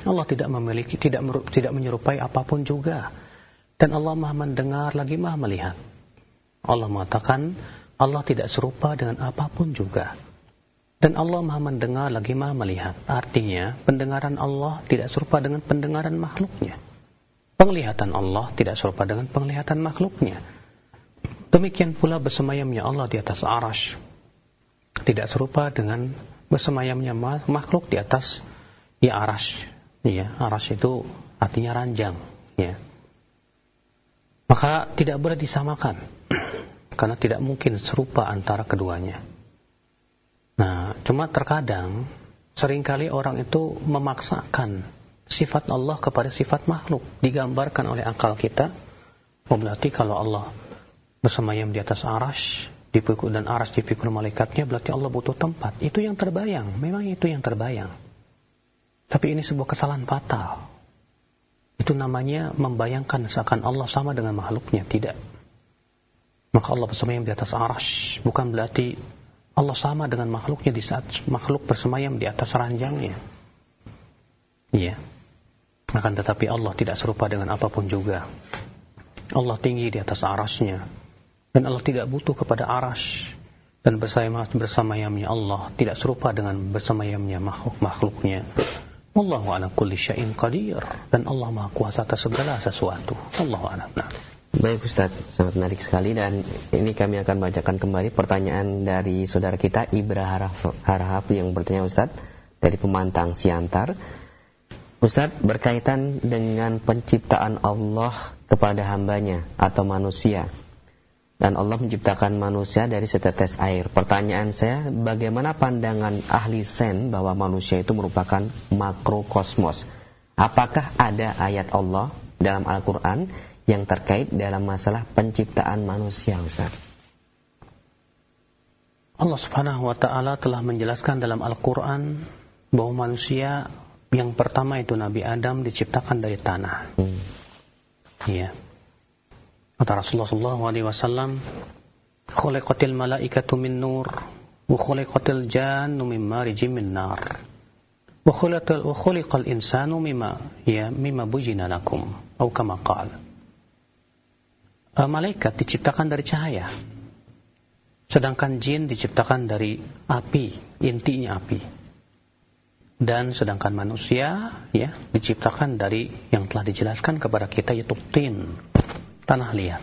Allah tidak memiliki tidak tidak menyerupai apa pun juga. Dan Allah Maha mendengar lagi Maha melihat. Allah mengatakan Allah tidak serupa dengan apa pun juga. Dan Allah Maha mendengar lagi Maha melihat. Artinya, pendengaran Allah tidak serupa dengan pendengaran makhluknya. Penglihatan Allah tidak serupa dengan penglihatan makhluknya. Demikian pula bersemayamnya Allah di atas arash. Tidak serupa dengan bersemayamnya makhluk di atas ya arash Ya, aras itu artinya ranjang, ya. Maka tidak boleh disamakan karena tidak mungkin serupa antara keduanya. Nah, cuma terkadang sering kali orang itu memaksakan sifat Allah kepada sifat makhluk digambarkan oleh akal kita. Oh, berarti kalau Allah bersemayam di atas aras, dipikul dan aras dipikul malaikatnya, berarti Allah butuh tempat. Itu yang terbayang, memang itu yang terbayang. Tapi ini sebuah kesalahan fatal. Itu namanya membayangkan seakan Allah sama dengan makhluknya. Tidak. Maka Allah bersemayam di atas arash. Bukan berarti Allah sama dengan makhluknya di saat makhluk bersemayam di atas ranjangnya. Iya. Akan tetapi Allah tidak serupa dengan apa pun juga. Allah tinggi di atas arasnya. Dan Allah tidak butuh kepada arash. Dan bersamayamnya Allah tidak serupa dengan bersamayamnya makhluk-makhluknya. Allah ala kulli syai'in qadir dan Allah Maha Kuasa atas segala sesuatu. Allah a'lam. Nah. Baik Ustaz, sangat menarik sekali dan ini kami akan bacakan kembali pertanyaan dari saudara kita Ibra Harahap yang bertanya Ustaz dari Pemantang Siantar. Ustaz, berkaitan dengan penciptaan Allah kepada hambanya atau manusia dan Allah menciptakan manusia dari setetes air. Pertanyaan saya, bagaimana pandangan ahli sen bahwa manusia itu merupakan makrokosmos? Apakah ada ayat Allah dalam Al-Quran yang terkait dalam masalah penciptaan manusia, Ustaz? Allah Subhanahu wa taala telah menjelaskan dalam Al-Qur'an bahwa manusia yang pertama itu Nabi Adam diciptakan dari tanah. Hmm. Iya. Kata Rasulullah sallallahu alaihi wasallam, "Khuliqatil malaikatu min nur, wa khuliqatil jannu min marijim min nar." Wa khuliqal wa khuliqal insanu mimma ya mimma bujina lakum atau kama qala. Malaikat diciptakan dari cahaya. Sedangkan jin diciptakan dari api, intinya api. Dan sedangkan manusia ya diciptakan dari yang telah dijelaskan kepada kita yaitu tin, tanah liat,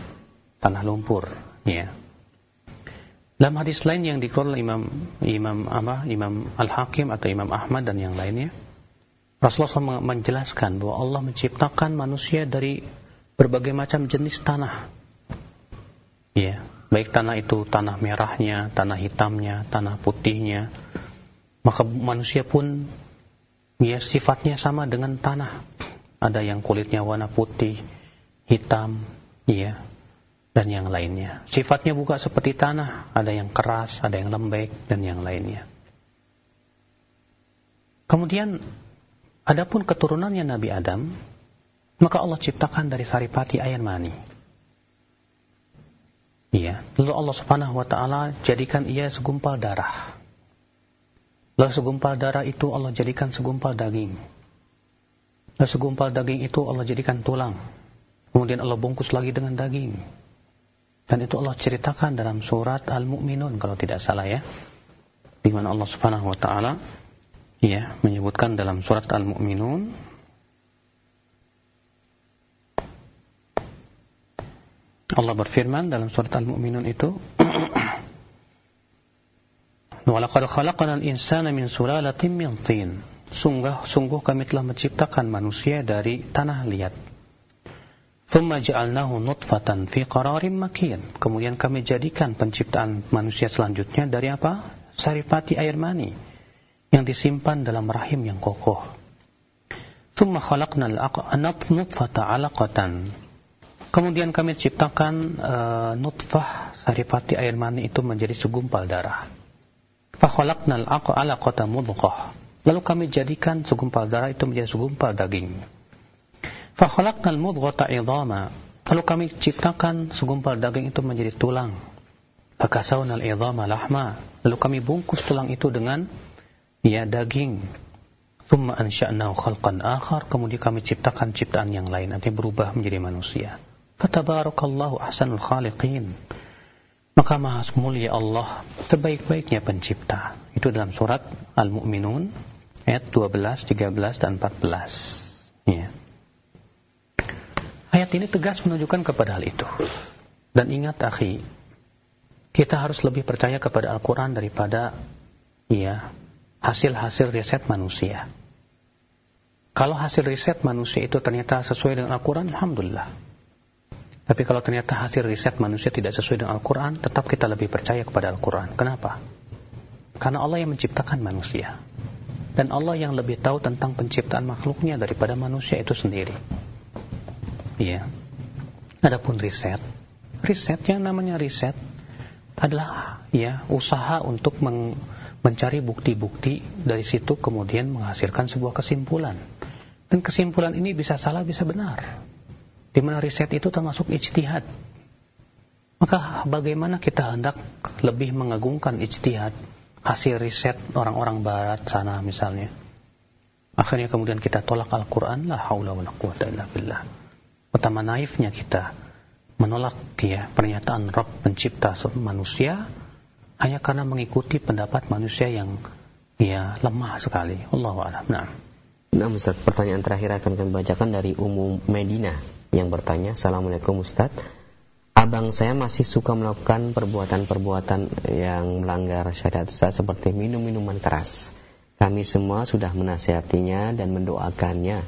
tanah lumpur, ya. Dalam hadis lain yang oleh Imam Imam apa? Imam Al-Hakim atau Imam Ahmad dan yang lainnya, Rasulullah SAW menjelaskan bahwa Allah menciptakan manusia dari berbagai macam jenis tanah. Ya, baik tanah itu tanah merahnya, tanah hitamnya, tanah putihnya. Maka manusia pun ya sifatnya sama dengan tanah. Ada yang kulitnya warna putih, hitam, Iya. Dan yang lainnya. Sifatnya bukan seperti tanah. Ada yang keras, ada yang lembek, dan yang lainnya. Kemudian, adapun keturunannya Nabi Adam, maka Allah ciptakan dari saripati air mani. Iya. Lalu Allah Subhanahu wa taala jadikan ia segumpal darah. Lalu segumpal darah itu Allah jadikan segumpal daging. Lalu segumpal daging itu Allah jadikan tulang. Kemudian Allah bungkus lagi dengan daging. Dan itu Allah ceritakan dalam surat Al-Mu'minun kalau tidak salah ya. Di mana Allah Subhanahu wa taala ya menyebutkan dalam surat Al-Mu'minun Allah berfirman dalam surat Al-Mu'minun itu Walaqad khalaqnal insana min sulalatin min tin. Sungguh sungguh kami telah menciptakan manusia dari tanah liat. Thumma ja'alnahu nutfatan fi qararin makin. Kemudian kami jadikan penciptaan manusia selanjutnya dari apa? Saripati air mani yang disimpan dalam rahim yang kokoh. Thumma khalaqnal nutfata 'alaqatan. Kemudian kami ciptakan uh, nutfah saripati air mani itu menjadi segumpal darah. Fa khalaqnal 'alaqata mudghah. Lalu kami jadikan segumpal darah itu menjadi segumpal daging. Fakhalaqnal mudghata idhama. Lalu kami ciptakan segumpal daging itu menjadi tulang. Fakasawnal idhama lahma. Lalu kami bungkus tulang itu dengan ya daging. Thumma ansha'nahu khalqan akhar, kemudian kami ciptakan ciptaan yang lain, nanti berubah menjadi manusia. Fatabarakallahu ahsanul khaliqin. Maka maha mulia Allah, sebaik-baiknya pencipta. Itu dalam surat Al-Mu'minun, ayat 12, 13, dan 14. Ya. Ayat ini tegas menunjukkan kepada hal itu. Dan ingat, akhi, kita harus lebih percaya kepada Al-Quran daripada ya hasil-hasil riset manusia. Kalau hasil riset manusia itu ternyata sesuai dengan Al-Quran, Alhamdulillah. Tapi kalau ternyata hasil riset manusia tidak sesuai dengan Al-Quran, tetap kita lebih percaya kepada Al-Quran. Kenapa? Karena Allah yang menciptakan manusia. Dan Allah yang lebih tahu tentang penciptaan makhluknya daripada manusia itu sendiri. Iya. Adapun riset, riset yang namanya riset adalah ya usaha untuk meng mencari bukti-bukti dari situ kemudian menghasilkan sebuah kesimpulan. Dan kesimpulan ini bisa salah, bisa benar. Di mana riset itu termasuk ijtihad. Maka bagaimana kita hendak lebih mengagungkan ijtihad hasil riset orang-orang barat sana misalnya. Akhirnya kemudian kita tolak Al-Quran, la haula wa la quwata illa. Pertama naifnya kita menolak ya pernyataan Rabb pencipta manusia hanya karena mengikuti pendapat manusia yang ya lemah sekali. Allah a'lam. Nah. Nah, Ustaz, pertanyaan terakhir akan kami bacakan dari Umum Medina yang bertanya, Assalamualaikum Ustaz. Abang saya masih suka melakukan perbuatan-perbuatan yang melanggar syariat Ustaz seperti minum minuman keras. Kami semua sudah menasihatinya dan mendoakannya.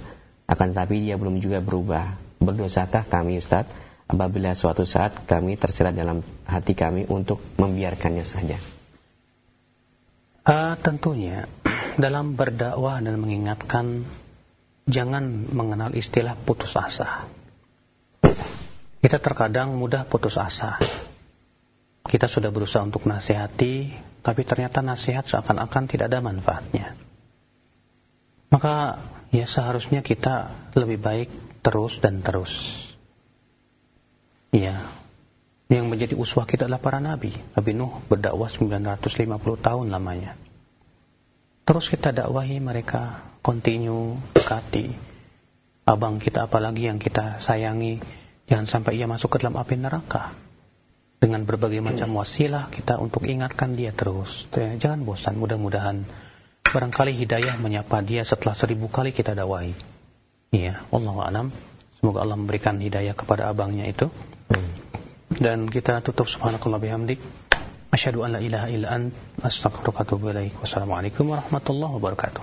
Akan tetapi dia belum juga berubah. Berdosakah kami Ustaz? apabila suatu saat kami tersirat dalam hati kami untuk membiarkannya saja? Uh, tentunya dalam berdakwah dan mengingatkan jangan mengenal istilah putus asa. Kita terkadang mudah putus asa. Kita sudah berusaha untuk nasihati, tapi ternyata nasihat seakan-akan tidak ada manfaatnya. Maka ya seharusnya kita lebih baik terus dan terus Ya, yang menjadi uswah kita adalah para nabi. Nabi Nuh berdakwah 950 tahun lamanya. Terus kita dakwahi mereka, continue, dekati. Abang kita apalagi yang kita sayangi, jangan sampai ia masuk ke dalam api neraka. Dengan berbagai macam wasilah kita untuk ingatkan dia terus. Jangan bosan, mudah-mudahan barangkali hidayah menyapa dia setelah seribu kali kita dakwahi. Iya, Allah alam. Semoga Allah memberikan hidayah kepada abangnya itu. Dan kita tutup subhanakallah bihamdik. Asyhadu an la ilaha illa ant astaghfiruka wa atubu ilaik. Wassalamualaikum warahmatullahi wabarakatuh.